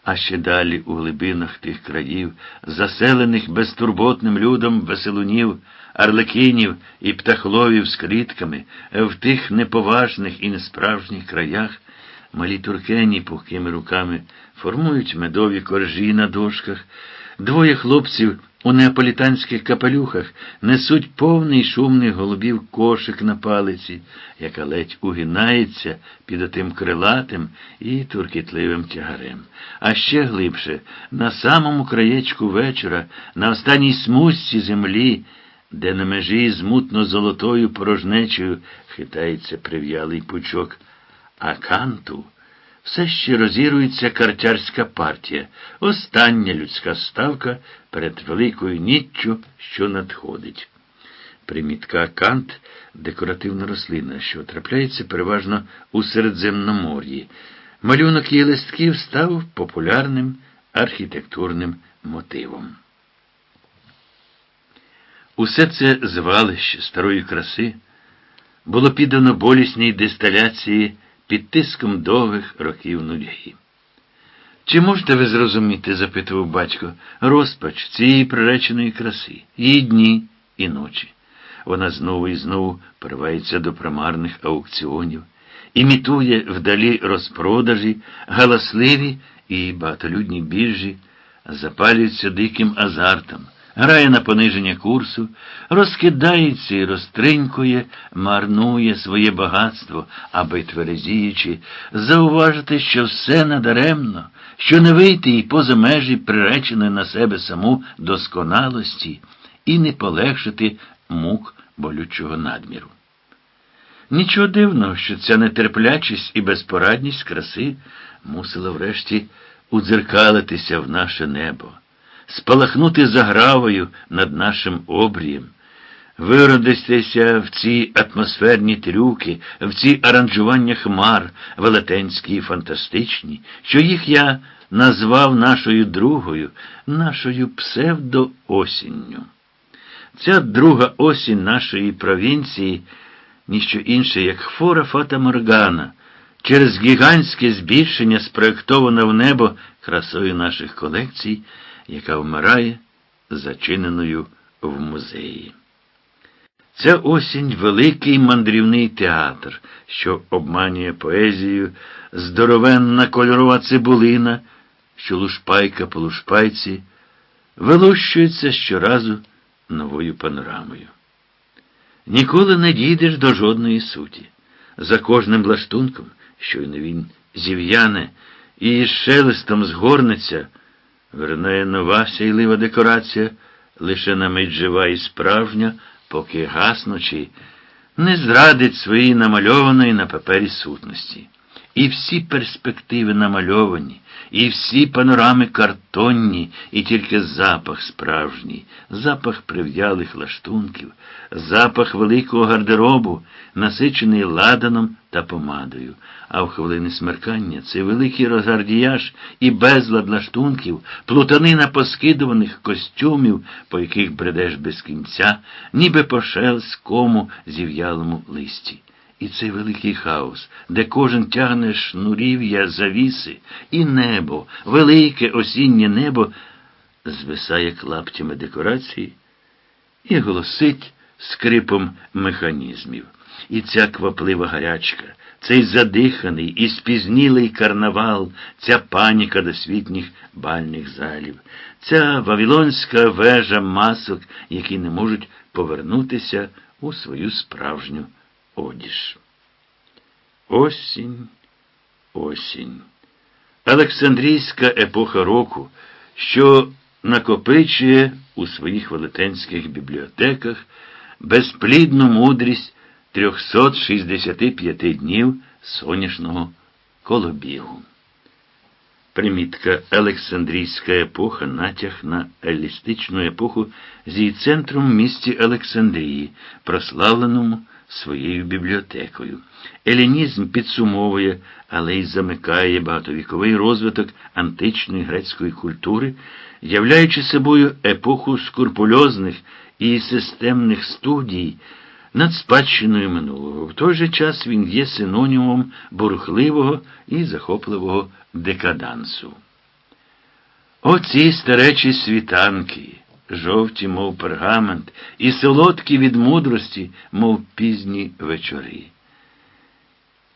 А ще далі у глибинах тих країв, заселених безтурботним людом веселунів, арлекінів і птахловів з клітками, в тих неповажних і несправжніх краях, малі туркені пухкими руками формують медові коржі на дошках, двоє хлопців у неаполітанських капелюхах несуть повний шумний голубів кошик на палиці, яка ледь угинається під отим крилатим і туркітливим тягарем. А ще глибше, на самому краєчку вечора, на останній смузці землі, де на межі з мутно-золотою порожнечею хитається прив'ялий пучок, а канту все ще розірується картярська партія, остання людська ставка перед великою ніччю, що надходить. Примітка кант декоративна рослина, що трапляється переважно у Середземномор'ї. Малюнок її листків став популярним архітектурним мотивом. Усе це звалище старої краси було піддано болісній дисталяції під тиском довгих років нудьги. Чи можете ви зрозуміти, запитував батько, розпач цієї приреченої краси, її дні і ночі? Вона знову і знову поривається до примарних аукціонів, імітує вдалі розпродажі, галасливі і багатолюдні біржі, запалюються диким азартом грає на пониження курсу, розкидається і розтринькує, марнує своє багатство, аби тверезіючи, зауважити, що все надаремно, що не вийти і поза межі приреченої на себе саму досконалості і не полегшити мук болючого надміру. Нічого дивного, що ця нетерплячість і безпорадність краси мусила врешті удзеркалитися в наше небо спалахнути загравою над нашим обрієм, виродитися в ці атмосферні трюки, в ці аранжування хмар, велетенські і фантастичні, що їх я назвав нашою другою, нашою псевдоосінню. Ця друга осінь нашої провінції ніщо інше, як фора Фата Моргана, через гігантське збільшення спроєктована в небо красою наших колекцій яка вмирає зачиненою в музеї. Ця осінь великий мандрівний театр, що обманює поезію, здоровенна кольорова цибулина, що лушпайка по лушпайці, вилущується щоразу новою панорамою. Ніколи не дійдеш до жодної суті. За кожним лаштунком, щойно він зів'яне і шелестом згорнеться. Вернає нова сійлива декорація, лише на мить жива і справжня, поки гаснучи, не зрадить своїй намальованої на папері сутності. І всі перспективи намальовані, і всі панорами картонні, і тільки запах справжній, запах прив'ялих лаштунків, запах великого гардеробу, насичений ладаном та помадою. А в хвилини смеркання цей великий розгардіяж і безлад лаштунків, плутанина поскидуваних костюмів, по яких бредеш без кінця, ніби по шелскому зів'ялому листі. І цей великий хаос, де кожен тягне шнурів'я завіси, і небо, велике осіннє небо, звисає клаптями декорації і голосить скрипом механізмів. І ця кваплива гарячка, цей задиханий і спізнілий карнавал, ця паніка досвітніх бальних залів, ця вавилонська вежа масок, які не можуть повернутися у свою справжню одіж. Осінь, осінь. Олександрійська епоха року, що накопичує у своїх велетенських бібліотеках безплідну мудрість 365 днів сонячного колобігу. Примітка Олександрійська епоха натяг на елістичну епоху з її центром в місті Олександрії, прославленому своєю бібліотекою. Елінізм підсумовує, але й замикає багатовіковий розвиток античної грецької культури, являючи собою епоху скурпульозних і системних студій над спадщиною минулого. В той же час він є синонімом бурхливого і захопливого декадансу. Оці старечі світанки, жовті, мов пергамент, і солодкі від мудрості, мов пізні вечори.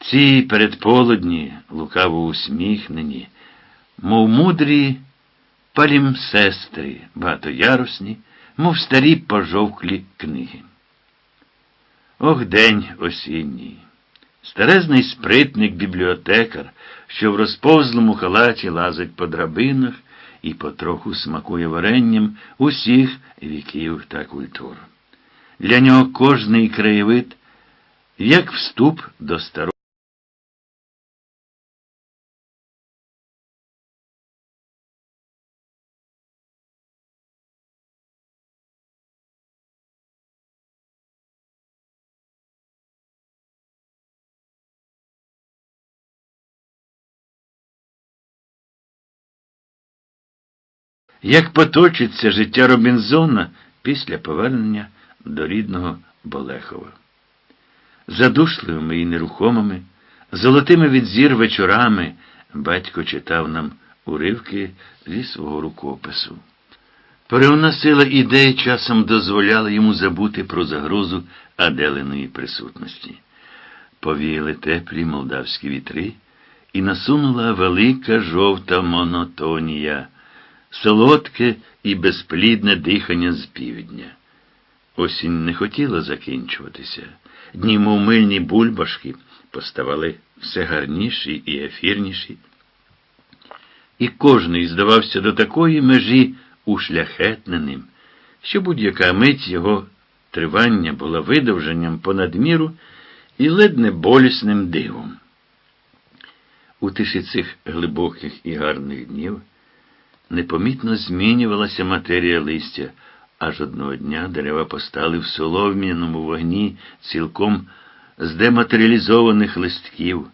Ці передполудні, лукаво усміхнені, мов мудрі палімсестри, багатоярусні, мов старі пожовклі книги. Ох, день осінній. Старезний спритник бібліотекар, що в розповзлому халаті лазить по драбинах і потроху смакує варенням усіх віків та культур. Для нього кожний краєвид, як вступ до старого. Як поточиться життя Робінзона після повернення до рідного Болехова. Задушливими і нерухомими, золотими від зір вечорами батько читав нам уривки зі свого рукопису. Перевна сила ідей часом дозволяла йому забути про загрозу Аделиної присутності. Повіяли теплі молдавські вітри, і насунула велика жовта монотонія солодке і безплідне дихання з півдня. Осінь не хотіла закінчуватися. Дні, мов мильні бульбашки, поставали все гарніші і ефірніші. І кожний здавався до такої межі ушляхетненим, що будь-яка мить його тривання була видовженням понад міру і ледь не болісним дивом. У тиші цих глибоких і гарних днів непомітно змінювалася матерія листя, аж одного дня дерева постали в солом'яному вогні цілком здематеріалізованих листків,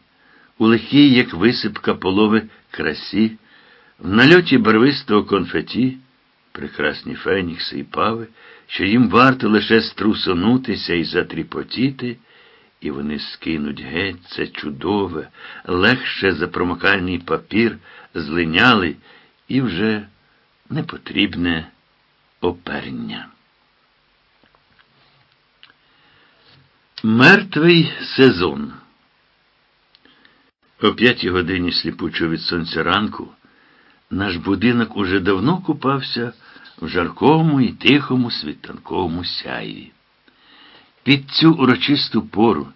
у лихій, як висипка полови красі, в нальоті барвистого конфеті, прекрасні фенікси і пави, що їм варто лише струсонутися і затріпотіти, і вони скинуть геть це чудове, легше за промокальний папір, злиняли і вже непотрібне оперення. Мертвий сезон. О п'ятій годині сліпучого від сонця ранку наш будинок уже давно купався в жаркому і тихому світанковому сяйві. Під цю урочисту пору,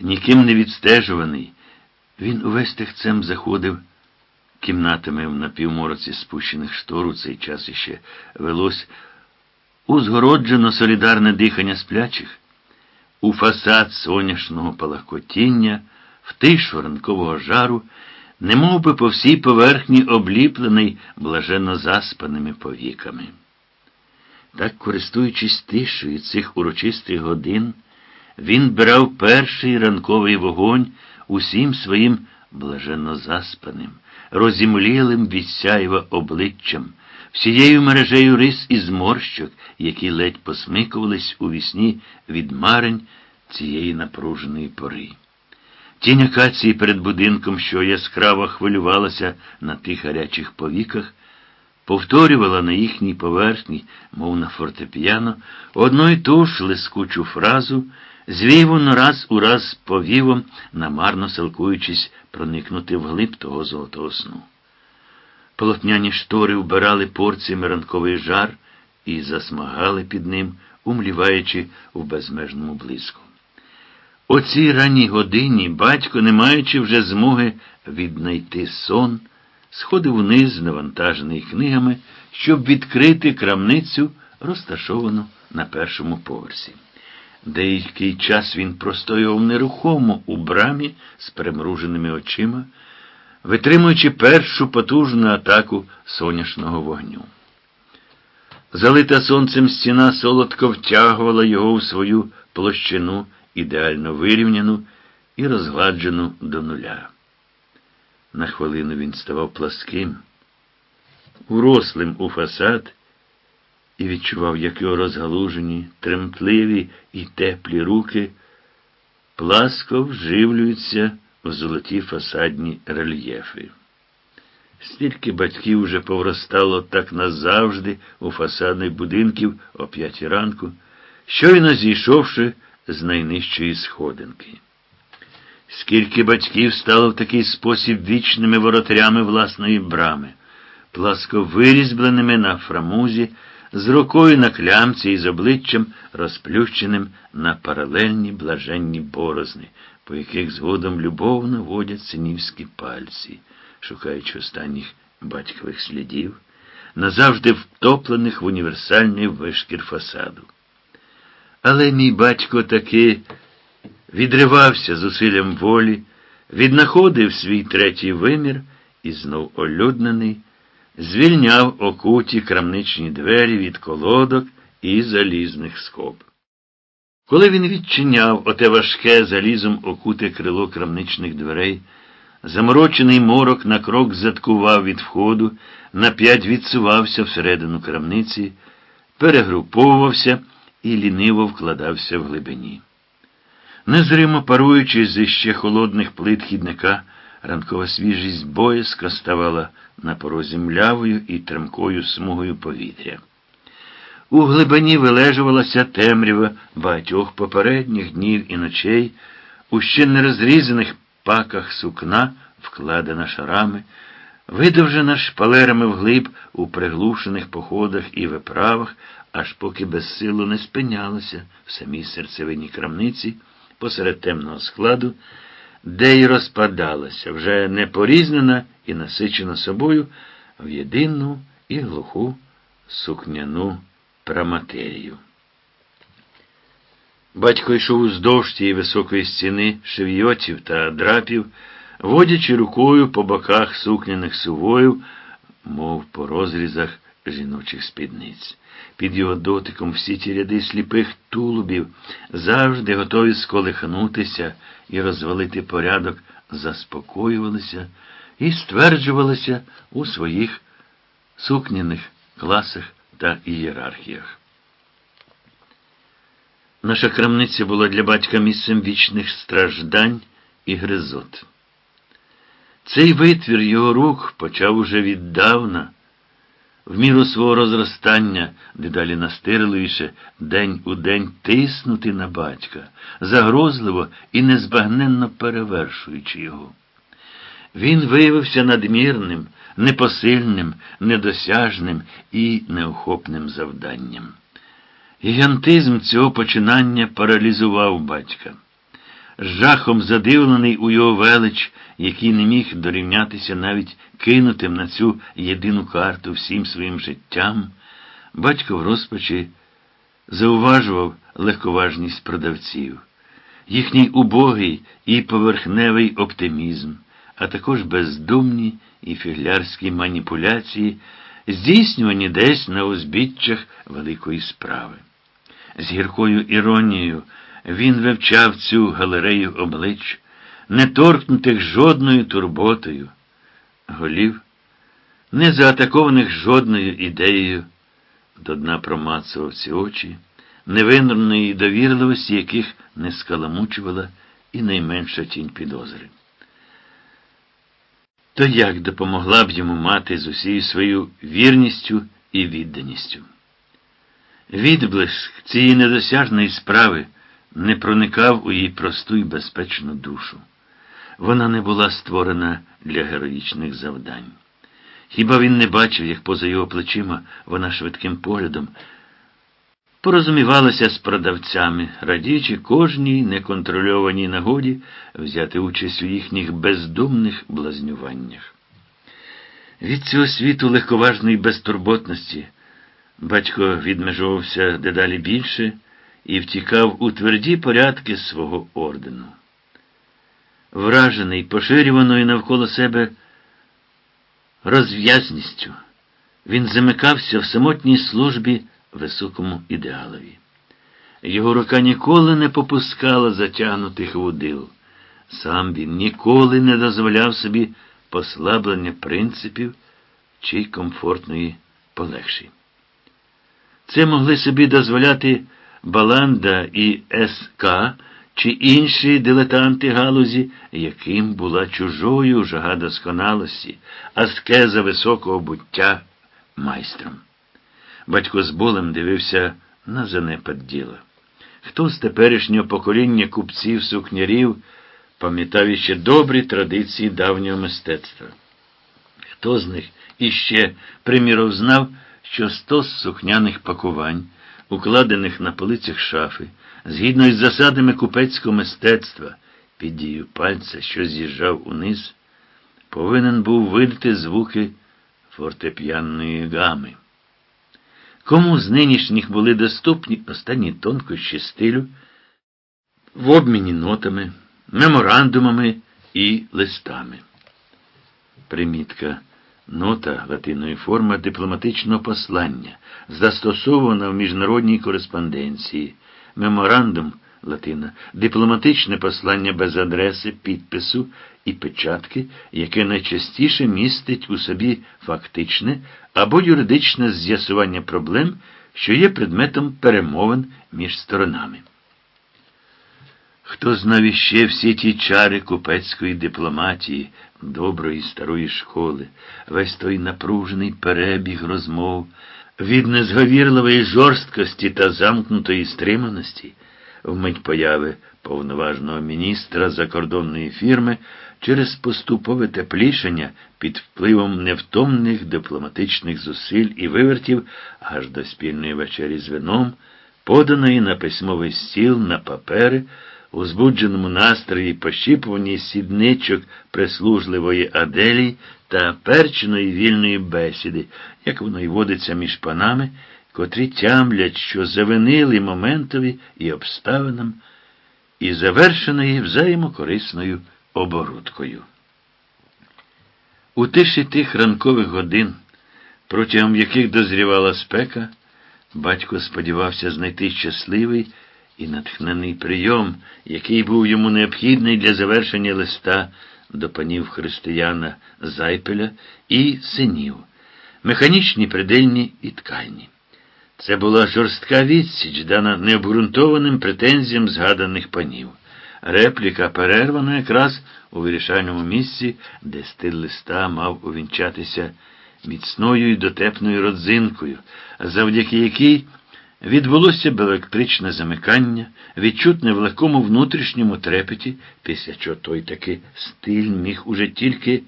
ніким не відстежуваний, він увесь тихцем заходив кімнатами в напівмороці спущених штор у цей час іще велось. Узгороджено солідарне дихання сплячих, у фасад соняшного палахкотіння, в тишу ранкового жару, немов би по всій поверхні обліплений блаженно заспаними повіками. Так, користуючись тишею цих урочистих годин, він брав перший ранковий вогонь усім своїм блаженно заспаним розімлілим від сяйва обличчям, всією мережею рис і зморщок, які ледь посмикувались у вісні від марень цієї напруженої пори. Тінь акації перед будинком, що яскраво хвилювалася на тих гарячих повіках, повторювала на їхній поверхні, мов на фортепіано, одну й ту ж лискучу фразу, звівано раз у раз повівом, намарно силкуючись проникнути вглиб того золотого сну. Полотняні штори вбирали порціями ранковий жар і засмагали під ним, умліваючи в безмежному блиску. О цій ранній годині батько, не маючи вже змоги віднайти сон, сходив вниз, навантажений книгами, щоб відкрити крамницю, розташовану на першому поверсі. Деякий час він простояв нерухомо у брамі з примруженими очима, витримуючи першу потужну атаку соняшного вогню. Залита сонцем стіна солодко втягувала його в свою площину, ідеально вирівняну і розгладжену до нуля. На хвилину він ставав пласким, урослим у фасад і відчував, як його розгалужені, тремтливі і теплі руки пласко вживлюються в золоті фасадні рельєфи. Стільки батьків уже повростало так назавжди у фасадних будинків о п'ятій ранку, щойно зійшовши з найнижчої сходинки. Скільки батьків стало в такий спосіб вічними воротарями власної брами, пласко вирізбленими на фрамузі, з рукою на клямці і з обличчям, розплющеним на паралельні блаженні борозни, по яких згодом любовно водять синівські пальці, шукаючи останніх батькових слідів, назавжди втоплених в універсальний вишкір фасаду. Але мій батько таки відривався зусиллям волі, віднаходив свій третій вимір і знов олюднений, звільняв окуті крамничні двері від колодок і залізних скоб. Коли він відчиняв оте важке залізом окуте крило крамничних дверей, заморочений морок на крок заткував від входу, на п'ять відсувався всередину крамниці, перегруповувався і ліниво вкладався в глибині. Незримо паруючи з іще холодних плит хідника, ранкова свіжість боязко ставала на порозі млявою і тремкою смугою повітря. У глибині вилежувалася темрява багатьох попередніх днів і ночей, у ще нерозрізаних паках сукна, вкладена шарами, видовжена шпалерами вглиб у приглушених походах і виправах, аж поки безсилу не спинялася в самій серцевині крамниці посеред темного складу, де й розпадалася, вже не порізнена і насичена собою в єдину і глуху сукняну праматерію. Батько йшов уздовж тієї високої стіни шевйотів та драпів, водячи рукою по боках сукняних сувоїв, мов по розрізах жіночих спідниць. Під його дотиком всі ті ряди сліпих тулубів, завжди готові сколихнутися і розвалити порядок, заспокоювалися і стверджувалися у своїх сукняних класах та ієрархіях. Наша крамниця була для батька місцем вічних страждань і гризот. Цей витвір його рук почав уже віддавна, в міру свого розростання, дедалі настирливіше, день у день тиснути на батька, загрозливо і незбагненно перевершуючи його. Він виявився надмірним, непосильним, недосяжним і неохопним завданням. Гігантизм цього починання паралізував батька. Жахом задивлений у його велич, який не міг дорівнятися навіть кинутим на цю єдину карту всім своїм життям, батько в розпачі зауважував легковажність продавців, їхній убогий і поверхневий оптимізм, а також бездумні і фіглярські маніпуляції, здійснювані десь на узбіччях великої справи. З гіркою іронією він вивчав цю галерею облич, не торкнутих жодною турботою, голів, не заатакованих жодною ідеєю, до дна промацував ці очі, невинної довірливості, яких не скаламучувала і найменша тінь підозри. То як допомогла б йому мати з усією своєю вірністю і відданістю? Відблиск цієї недосяжної справи не проникав у її просту і безпечну душу. Вона не була створена для героїчних завдань. Хіба він не бачив, як поза його плечима вона швидким поглядом порозумівалася з продавцями, радіючи кожній неконтрольованій нагоді взяти участь у їхніх бездумних блазнюваннях. Від цього світу легковажної безтурботності батько відмежувався дедалі більше і втікав у тверді порядки свого ордену. Вражений, поширюваною навколо себе розв'язністю, він замикався в самотній службі високому ідеалові. Його рука ніколи не попускала затягнутих водил. Сам він ніколи не дозволяв собі послаблення принципів чи комфортної полегші. Це могли собі дозволяти Баланда і СК чи інші дилетанти галузі, яким була чужою жага досконалості, аскеза високого буття майстром. Батько з болем дивився на занепад діла. Хто з теперішнього покоління купців сукнярів пам'ятав іще добрі традиції давнього мистецтва? Хто з них іще, приміров, знав, що стос сукняних пакувань, укладених на полицях шафи, згідно із засадами купецького мистецтва, під дією пальця, що з'їжджав униз, повинен був видати звуки фортепіанної гами. Кому з нинішніх були доступні останні тонкощі стилю в обміні нотами, меморандумами і листами. Примітка. Нота латиною форма дипломатичного послання, застосована в міжнародній кореспонденції, меморандум латина, дипломатичне послання без адреси, підпису і печатки, яке найчастіше містить у собі фактичне або юридичне з'ясування проблем, що є предметом перемовин між сторонами. Хто знав іще всі ті чари купецької дипломатії, доброї старої школи, весь той напружений перебіг розмов, від незговірливої жорсткості та замкнутої стриманості, вмить появи повноважного міністра закордонної фірми через поступове теплішання під впливом невтомних дипломатичних зусиль і вивертів аж до спільної вечері з вином, поданої на письмовий стіл на папери у збудженому настрої пощіпуванні сідничок прислужливої Аделі та перченої вільної бесіди, як воно й водиться між панами, котрі тямлять, що завинили моментові і обставинам, і завершеної взаємокорисною оборудкою. У тиші тих ранкових годин, протягом яких дозрівала спека, батько сподівався знайти щасливий і натхнений прийом, який був йому необхідний для завершення листа до панів християна Зайпеля і синів, механічні придельні і ткальні. Це була жорстка відсіч, дана необґрунтованим претензіям згаданих панів. Репліка перервана якраз у вирішальному місці, де стиль листа мав увінчатися міцною і дотепною родзинкою, завдяки якій Відбулося б електричне замикання, відчутне в легкому внутрішньому трепеті, після чого той таки стиль міг уже тільки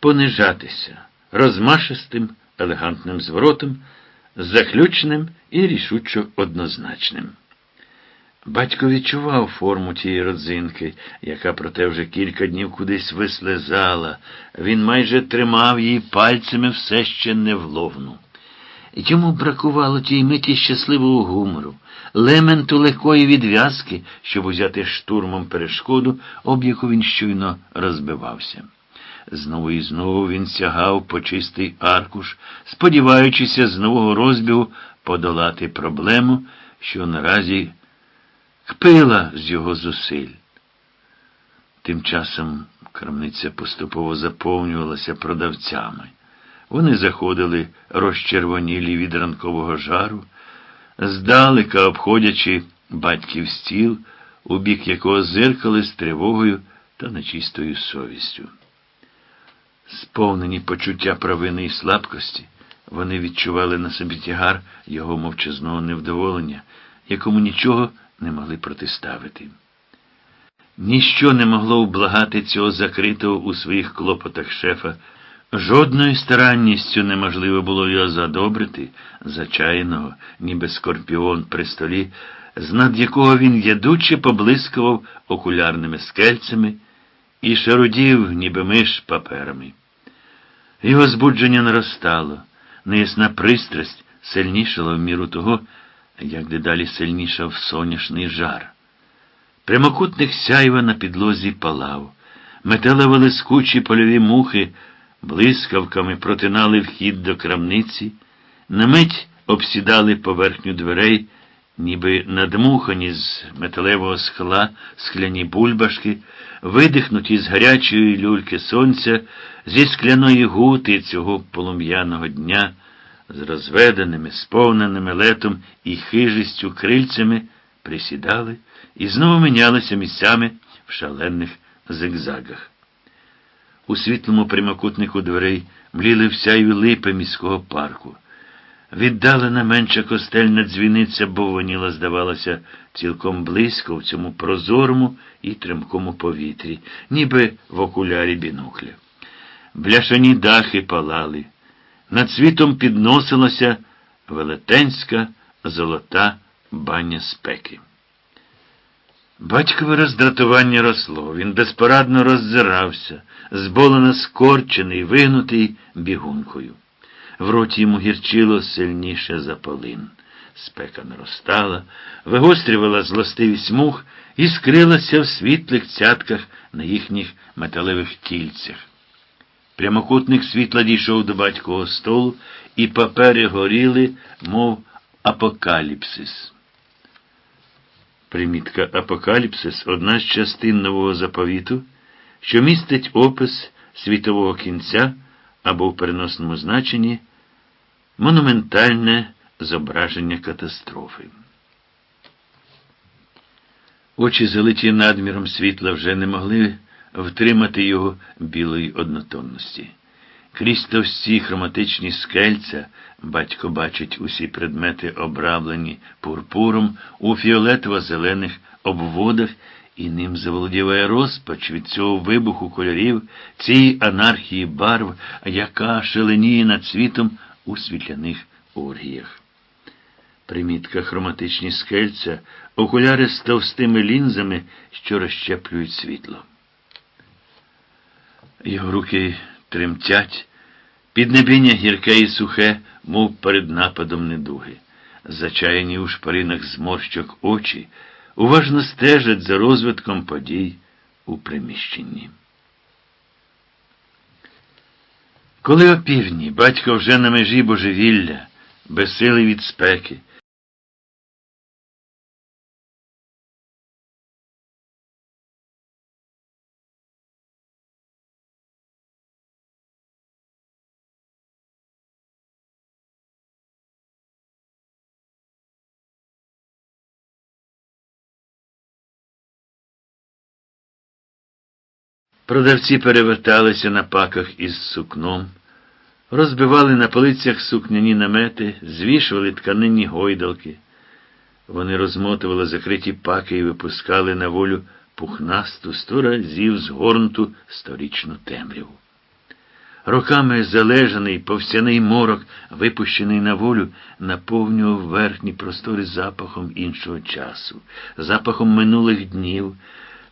понижатися розмашистим, елегантним зворотом, заключним і рішучо однозначним. Батько відчував форму тієї родзинки, яка проте вже кілька днів кудись вислизала. Він майже тримав її пальцями все ще невловну. Йому бракувало тій миті щасливого гумору, лементу легкої відв'язки, щоб узяти штурмом перешкоду, об яку він щойно розбивався. Знову і знову він сягав по чистий аркуш, сподіваючися з нового розбігу подолати проблему, що наразі кпила з його зусиль. Тим часом крамниця поступово заповнювалася продавцями. Вони заходили розчервонілі від ранкового жару, здалека обходячи батьків стіл, у бік якого зиркали з тривогою та нечистою совістю. Сповнені почуття провини і слабкості, вони відчували на собі тягар його мовчазного невдоволення, якому нічого не могли протиставити. Ніщо не могло вблагати цього закритого у своїх клопотах шефа. Жодною старанністю неможливо було його задобрити, зачаяного, ніби скорпіон при столі, з якого він ядуче поблискував окулярними скельцями і шарудів, ніби миш паперами. Його збудження наростало, неясна пристрасть сильнішала в міру того, як дедалі сильнішав соняшний жар. Прямокутних сяйва на підлозі палав, металево лискучі польові мухи блискавками протинали вхід до крамниці, на мить обсідали поверхню дверей, ніби надмухані з металевого скла скляні бульбашки, видихнуті з гарячої люльки сонця, зі скляної гути цього полум'яного дня, з розведеними, сповненими летом і хижістю крильцями присідали і знову мінялися місцями в шалених зигзагах. У світлому прямокутнику дверей мліли всяю липи міського парку. Віддалена менша костельна дзвіниця бовоніла, здавалося, цілком близько в цьому прозорому і тремкому повітрі, ніби в окулярі бінокля. Бляшані дахи палали. Над світом підносилася велетенська золота баня спеки. Батькове роздратування росло, він безпорадно роззирався, зболено скорчений, вигнутий бігункою. в роті йому гірчило сильніше за полин. Спека наростала, вигострювала злостивість мух і скрилася в світлих цятках на їхніх металевих тільцях. Прямокутник світла дійшов до батькового столу, і папери горіли, мов апокаліпсис. Примітка Апокаліпсис одна з частин нового заповіту, що містить опис світового кінця або в переносному значенні монументальне зображення катастрофи. Очі, залиті надміром світла, вже не могли втримати його білої однотонності. Крізь товсті хроматичні скельця батько бачить усі предмети, обраблені пурпуром у фіолетово-зелених обводах, і ним заволодіває розпач від цього вибуху кольорів, цієї анархії барв, яка шаленіє над світом у світляних оргіях. Примітка хроматичні скельця, окуляри з товстими лінзами, що розщеплюють світло. Його руки тремтять, піднебіння гірке і сухе, мов перед нападом недуги. Зачаяні у шпаринах зморщок очі, уважно стежать за розвитком подій у приміщенні. Коли опівдні батько вже на межі божевілля, безсилий від спеки, Продавці переверталися на паках із сукном, розбивали на полицях сукняні намети, звішували тканинні гойдалки. Вони розмотували закриті паки і випускали на волю пухнасту сто разів згорнуту сторічну темряву. Роками залежаний повсяний морок, випущений на волю, наповнював верхні простори запахом іншого часу, запахом минулих днів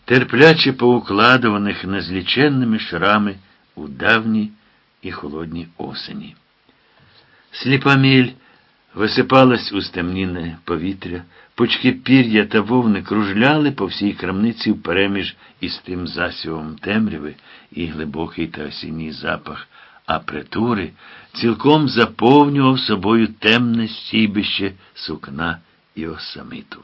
терпляче поукладуваних незліченними шрами у давні і холодні осені. Сліпа міль висипалась у стемніне повітря, пучки пір'я та вовни кружляли по всій крамниці впереміж із тим засівом темряви і глибокий та осінній запах апретури цілком заповнював собою темне стійбище сукна і осамиту.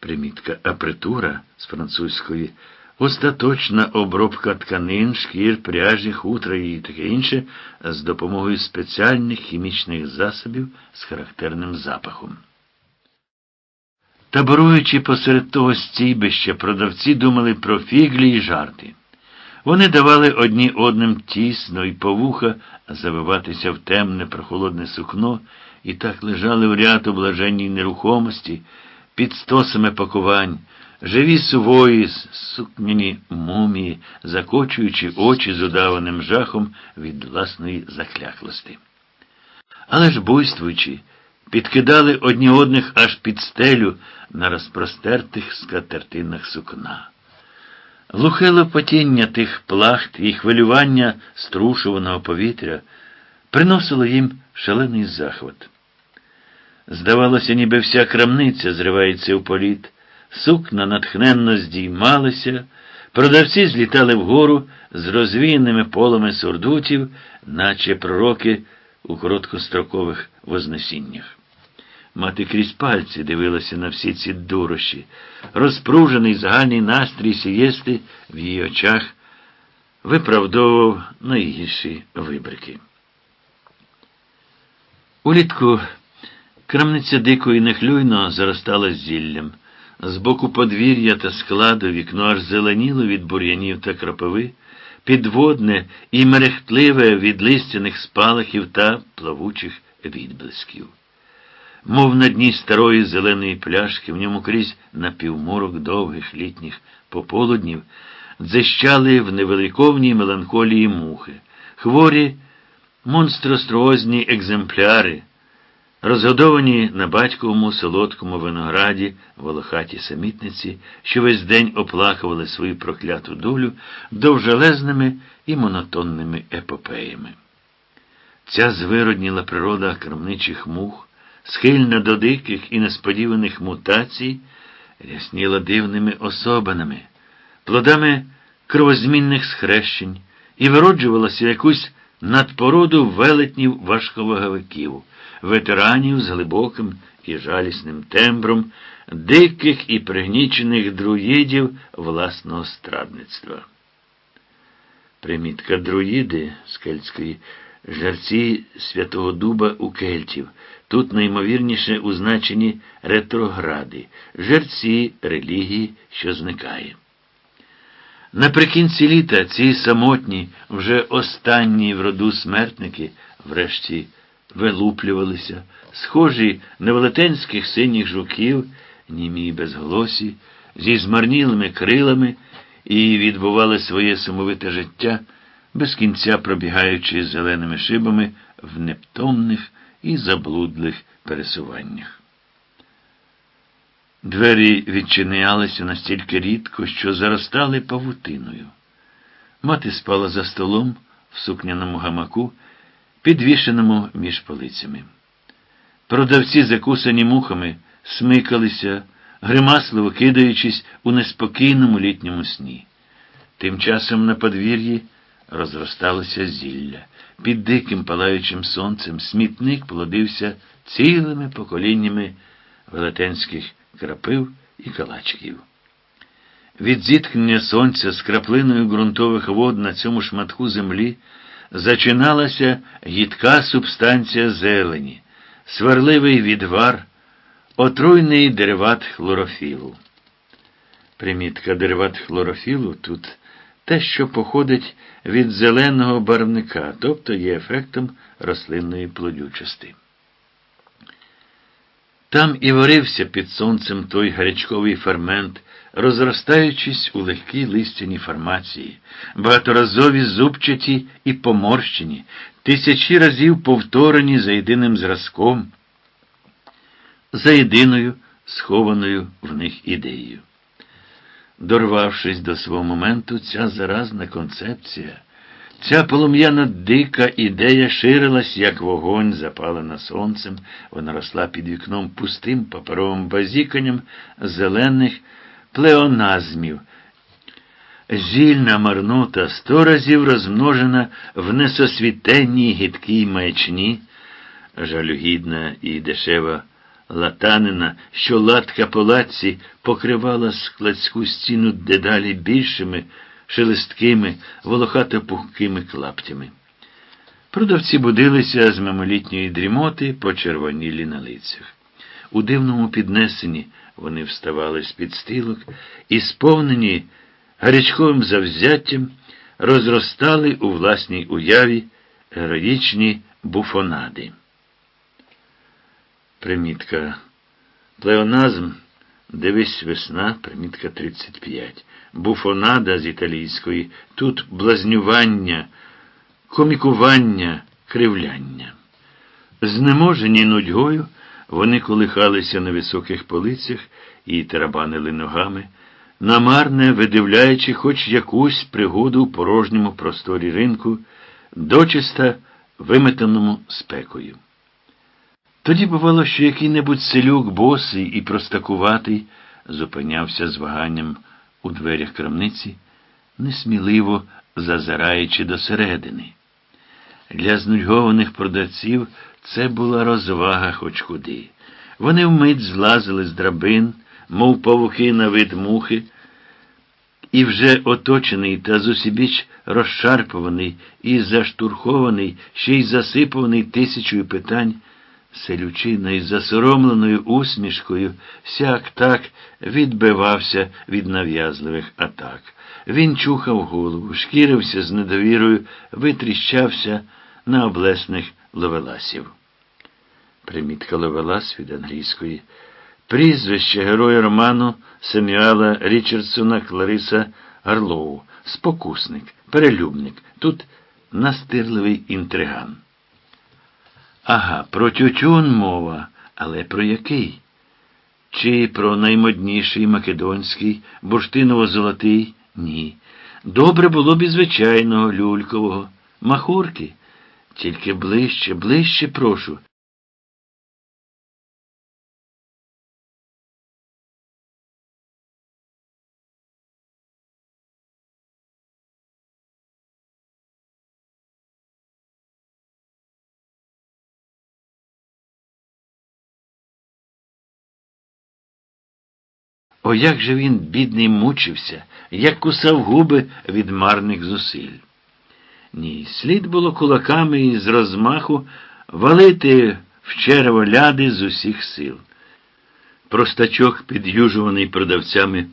Примітка апритура з французької, остаточна обробка тканин, шкір, пряжі, хутра і таке інше з допомогою спеціальних хімічних засобів з характерним запахом. Таборуючи посеред того стійбища, продавці думали про фіглі і жарти. Вони давали одні одним тісно і повуха завиватися в темне прохолодне сукно і так лежали в ряд у блаженній нерухомості під стосами пакувань, живі сувої, сукняні мумії, закочуючи очі з удаваним жахом від власної закляклості. Але ж буйствуючи, підкидали одні одних аж під стелю на розпростертих скатертинах сукна. Глухе лопотіння тих плахт і хвилювання струшуваного повітря приносило їм шалений захват. Здавалося, ніби вся крамниця зривається в політ, сукна натхненно здіймалися, продавці злітали вгору з розвіяними полами сурдутів, наче пророки у короткострокових вознесіннях. Мати крізь пальці дивилася на всі ці дурощі, розпружений загальний настрій сієсти в її очах виправдовував найгірші вибрики. Улітку Крамниця дико і нехлюйно заростала зіллям. З боку подвір'я та складу вікно аж зеленіло від бур'янів та кропиви, підводне і мерехтливе від листяних спалахів та плавучих відблисків. Мов на дні старої зеленої пляшки, в ньому крізь напівморок довгих літніх пополуднів, дзищали в невеликовній меланхолії мухи, хворі монстростроозні екземпляри. Розгодовані на батьковому солодкому винограді волохаті самітниці, що весь день оплакували свою прокляту долю довжелезними і монотонними епопеями. Ця звиродніла природа крамничих мух, схильна до диких і несподіваних мутацій, рясніла дивними особинами, плодами кровозмінних схрещень і вироджувалася якусь надпороду велетнів важковаговиків, ветеранів з глибоким і жалісним тембром, диких і пригнічених друїдів власного страдництва. Примітка друїди з кельтської жерці Святого Дуба у кельтів. Тут наймовірніше у значенні ретрогради, жерці релігії, що зникає. Наприкінці літа ці самотні, вже останні в роду смертники, врешті вилуплювалися, схожі на велетенських синіх жуків, німі безголосі, зі змарнілими крилами і відбували своє сумовите життя, без кінця пробігаючи зеленими шибами в нептомних і заблудлих пересуваннях. Двері відчинялися настільки рідко, що заростали павутиною. Мати спала за столом в сукняному гамаку, підвішеному між полицями. Продавці, закусані мухами, смикалися, гримасливо кидаючись у неспокійному літньому сні. Тим часом на подвір'ї розросталося зілля. Під диким палаючим сонцем смітник плодився цілими поколіннями велетенських крапив і калачків. Від зіткнення сонця з краплиною ґрунтових вод на цьому шматку землі зачиналася гідка субстанція зелені, сварливий відвар, отруйний дериват хлорофілу. Примітка дериват хлорофілу тут те, що походить від зеленого барвника, тобто є ефектом рослинної плодючості. Там і варився під сонцем той гарячковий фермент, розростаючись у легкій листяні формації, багаторазові зубчаті і поморщені, тисячі разів повторені за єдиним зразком, за єдиною схованою в них ідеєю. Дорвавшись до свого моменту, ця заразна концепція, ця полум'яна дика ідея ширилась, як вогонь, запалена сонцем, вона росла під вікном пустим паперовим базіканням зелених плеоназмів. Зільна марнота сто разів розмножена в несосвітенній гидкій маячні, жалюгідна і дешева латанина, що латка по латці покривала складську стіну дедалі більшими, шелесткими, волохато пухкими клаптями. Продавці будилися з мимолітньої дрімоти, почервонілі на лицях. У дивному піднесенні вони вставали з під стілок і, сповнені гарячковим завзяттям, розростали у власній уяві героїчні буфонади. Примітка. Плеоназм. Дивись весна, примітка 35. Буфонада з італійської. Тут блазнювання, комікування, кривляння. Знеможені нудьгою, вони колихалися на високих полицях і тарабанили ногами, намарне видивляючи хоч якусь пригоду в порожньому просторі ринку, дочиста виметаному спекою. Тоді бувало, що який-небудь селюк босий і простакуватий зупинявся з ваганням у дверях крамниці, несміливо зазираючи досередини. Для знудьгованих продавців це була розвага хоч куди. Вони вмить злазили з драбин, мов павуки на вид мухи, і вже оточений та зусібіч розшарпуваний і заштурхований, ще й засипаний тисячою питань. Селючина із засоромленою усмішкою сяк так відбивався від нав'язливих атак. Він чухав голову, шкірився з недовірою, витріщався на облесних ловеласів. Примітка ловелас від англійської. Прізвище героя роману Семюала Річардсона Клариса Гарлоу. Спокусник, перелюбник. Тут настирливий інтриган. Ага, про тютюн мова, але про який? Чи про наймодніший македонський, бурштиново-золотий? Ні. Добре було б і звичайного люлькового. Махурки. Тільки ближче, ближче прошу. О, як же він, бідний, мучився, як кусав губи від марних зусиль. Ні, слід було кулаками і з розмаху валити в черево ляди з усіх сил. Простачок, під'южуваний продавцями,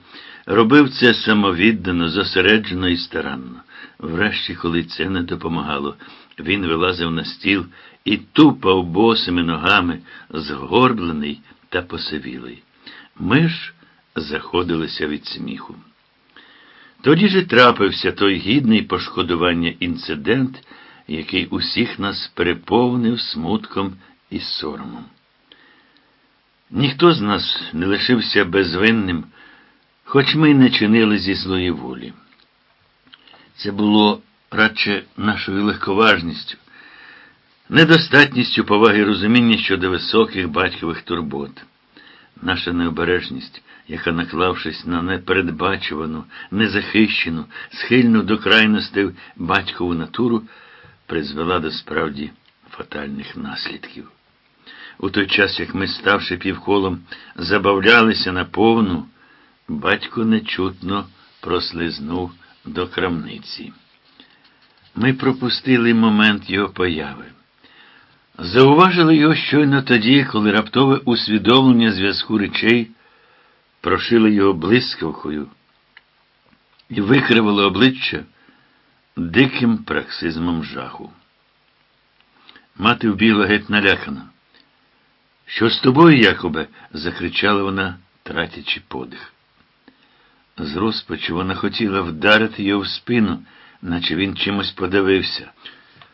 робив це самовіддано, зосереджено і старанно. Врешті, коли це не допомагало, він вилазив на стіл і тупав босими ногами, згорблений та посивілий. Ми ж заходилися від сміху. Тоді ж трапився той гідний пошкодування інцидент, який усіх нас переповнив смутком і соромом. Ніхто з нас не лишився безвинним, хоч ми не чинили зі злої волі. Це було радше нашою легковажністю, недостатністю поваги розуміння щодо високих батькових турбот. Наша необережність, яка, наклавшись на непередбачувану, незахищену, схильну до крайностей батькову натуру, призвела до справді фатальних наслідків. У той час, як ми, ставши півколом, забавлялися на повну, батько нечутно прослизнув до крамниці. Ми пропустили момент його появи. Зауважили його щойно тоді, коли раптове усвідомлення зв'язку речей прошило його блискавкою і викривило обличчя диким праксизмом жаху. Мати вбігла геть налякана. Що з тобою, Якобе? закричала вона, тратячи подих. З розпачу вона хотіла вдарити його в спину, наче він чимось подивився.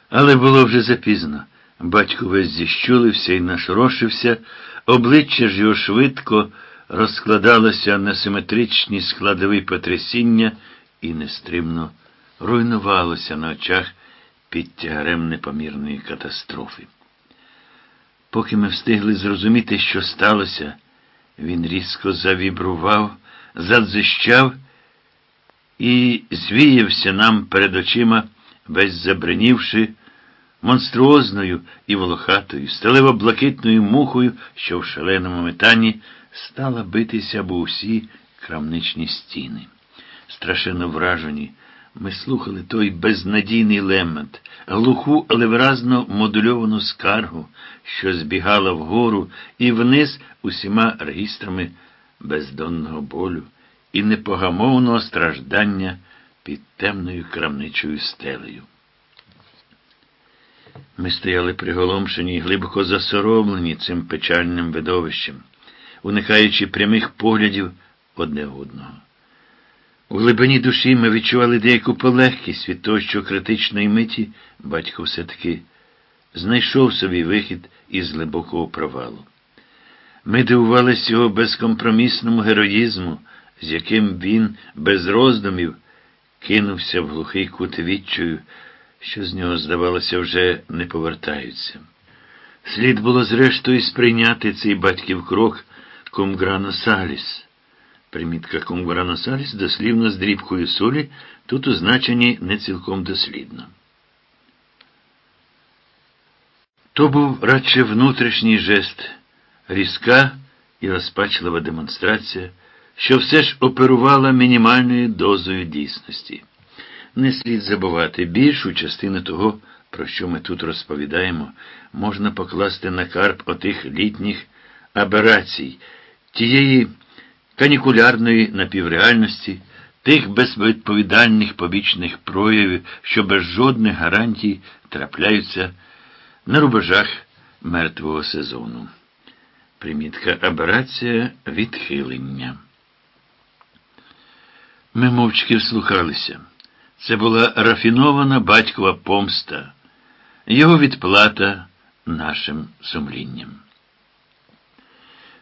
Але було вже запізно. Батько весь зіщулився і нашорошився, обличчя ж його швидко розкладалося на симетричні складові потрясіння і нестримно руйнувалося на очах під тягарем непомірної катастрофи. Поки ми встигли зрозуміти, що сталося, він різко завібрував, задзищав і звіявся нам перед очима, весь забринівши, монструозною і волохатою, сталево блакитною мухою, що в шаленому метанні стала битися бо усі крамничні стіни. Страшенно вражені, ми слухали той безнадійний лемент, глуху, але виразно модульовану скаргу, що збігала вгору і вниз усіма регістрами бездонного болю і непогамовного страждання під темною крамничою стелею. Ми стояли приголомшені і глибоко засоромлені цим печальним видовищем, уникаючи прямих поглядів одне одного. У глибині душі ми відчували деяку полегкість від того, що критичної миті батько все-таки знайшов собі вихід із глибокого провалу. Ми дивувалися його безкомпромісному героїзму, з яким він без роздумів кинувся в глухий кут відчою, що з нього, здавалося, вже не повертаються. Слід було, зрештою, сприйняти цей батьків крок кумграно саліс. Примітка кумграно саліс дослівно з дрібкою солі, тут у значенні не цілком дослідно. То був радше внутрішній жест, різка і розпачлива демонстрація, що все ж оперувала мінімальною дозою дійсності. Не слід забувати, більшу частину того, про що ми тут розповідаємо, можна покласти на карп отих літніх аберацій, тієї канікулярної напівреальності, тих безвідповідальних побічних проявів, що без жодних гарантій трапляються на рубежах мертвого сезону. Примітка аберація відхилення. Ми мовчки вслухалися. Це була рафінована батькова помста, його відплата нашим сумлінням.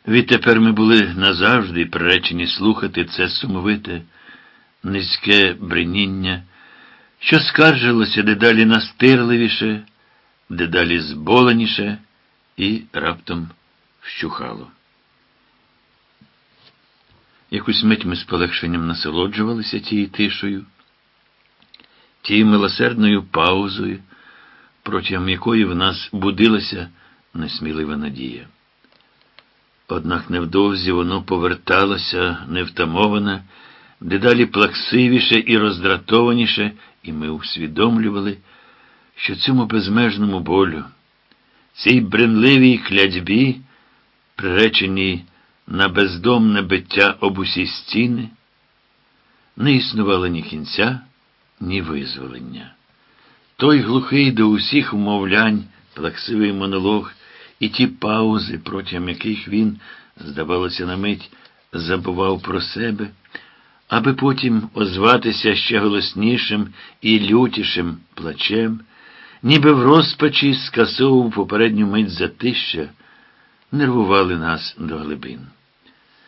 Відтепер ми були назавжди приречені слухати це сумовите, низьке бриніння, що скаржилося дедалі настирливіше, дедалі зболеніше і раптом вщухало. Якусь мить ми з полегшенням насолоджувалися тією тишою, тією милосердною паузою, протягом якої в нас будилася несмілива надія. Однак невдовзі воно поверталося невтамоване, дедалі плаксивіше і роздратованіше, і ми усвідомлювали, що цьому безмежному болю, цій бренливій клядьбі, приреченій на бездомне биття об усі стіни, не існувало ні кінця, ні визволення. Той глухий до усіх умовлянь, плаксивий монолог і ті паузи, протягом яких він, здавалося, на мить забував про себе, аби потім озватися ще голоснішим і лютішим плачем, ніби в розпачі скасовував попередню мить затища, нервували нас до глибин.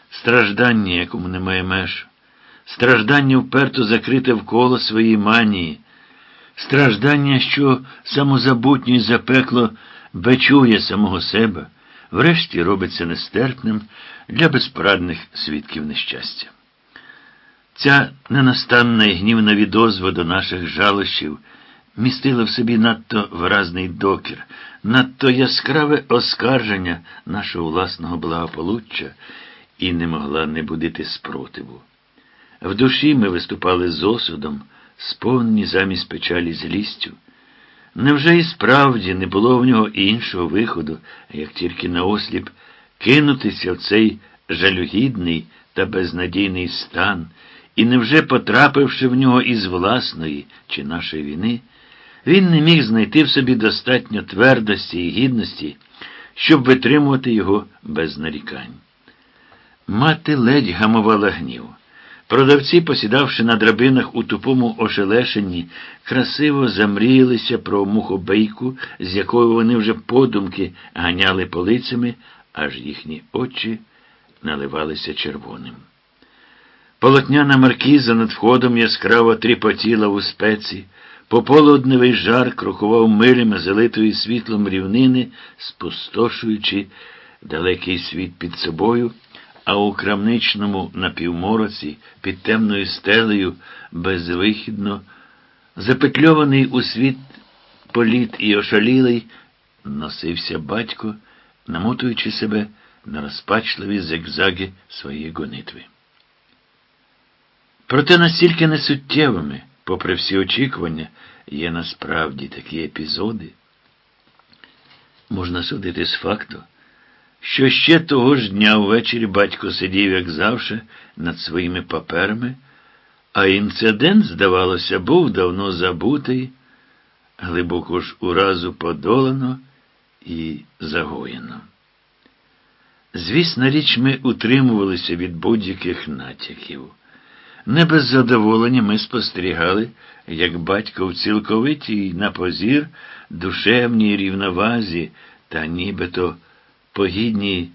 Страждання, якому немає меж, страждання вперто закрите вколо своєї манії, страждання, що самозабутньо і запекло бичує самого себе, врешті робиться нестерпним для безпорадних свідків нещастя. Ця ненастанна і гнівна відозва до наших жалощів містила в собі надто виразний докір, надто яскраве оскарження нашого власного благополуччя і не могла не будити спротиву. В душі ми виступали з осудом, сповнені замість печалі злістю. Невже і справді не було в нього іншого виходу, як тільки наосліп кинутися в цей жалюгідний та безнадійний стан, і невже, потрапивши в нього із власної чи нашої війни, він не міг знайти в собі достатньо твердості і гідності, щоб витримувати його без нарікань. Мати ледь гамувала гнів. Продавці, посідавши на драбинах у тупому ошелешенні, красиво замріялися про мухобейку, з якою вони вже подумки ганяли полицями, аж їхні очі наливалися червоним. Полотняна маркіза над входом яскраво тріпотіла у спеці, пополудневий жар крокував милями залитої світлом рівнини, спустошуючи далекий світ під собою а у крамничному напівмороці під темною стелею безвихідно, запетльований у світ політ і ошалілий, носився батько, намотуючи себе на розпачливі зигзаги своєї гонитви. Проте настільки несуттєвими, попри всі очікування, є насправді такі епізоди. Можна судити з факту що ще того ж дня ввечері батько сидів, як завжди, над своїми паперами, а інцидент, здавалося, був давно забутий, глибоко ж уразу подолано і загоєно. Звісна річ, ми утримувалися від будь-яких натяків. Не без задоволення ми спостерігали, як батько в цілковитій на позір, душевній рівновазі та нібито по гідній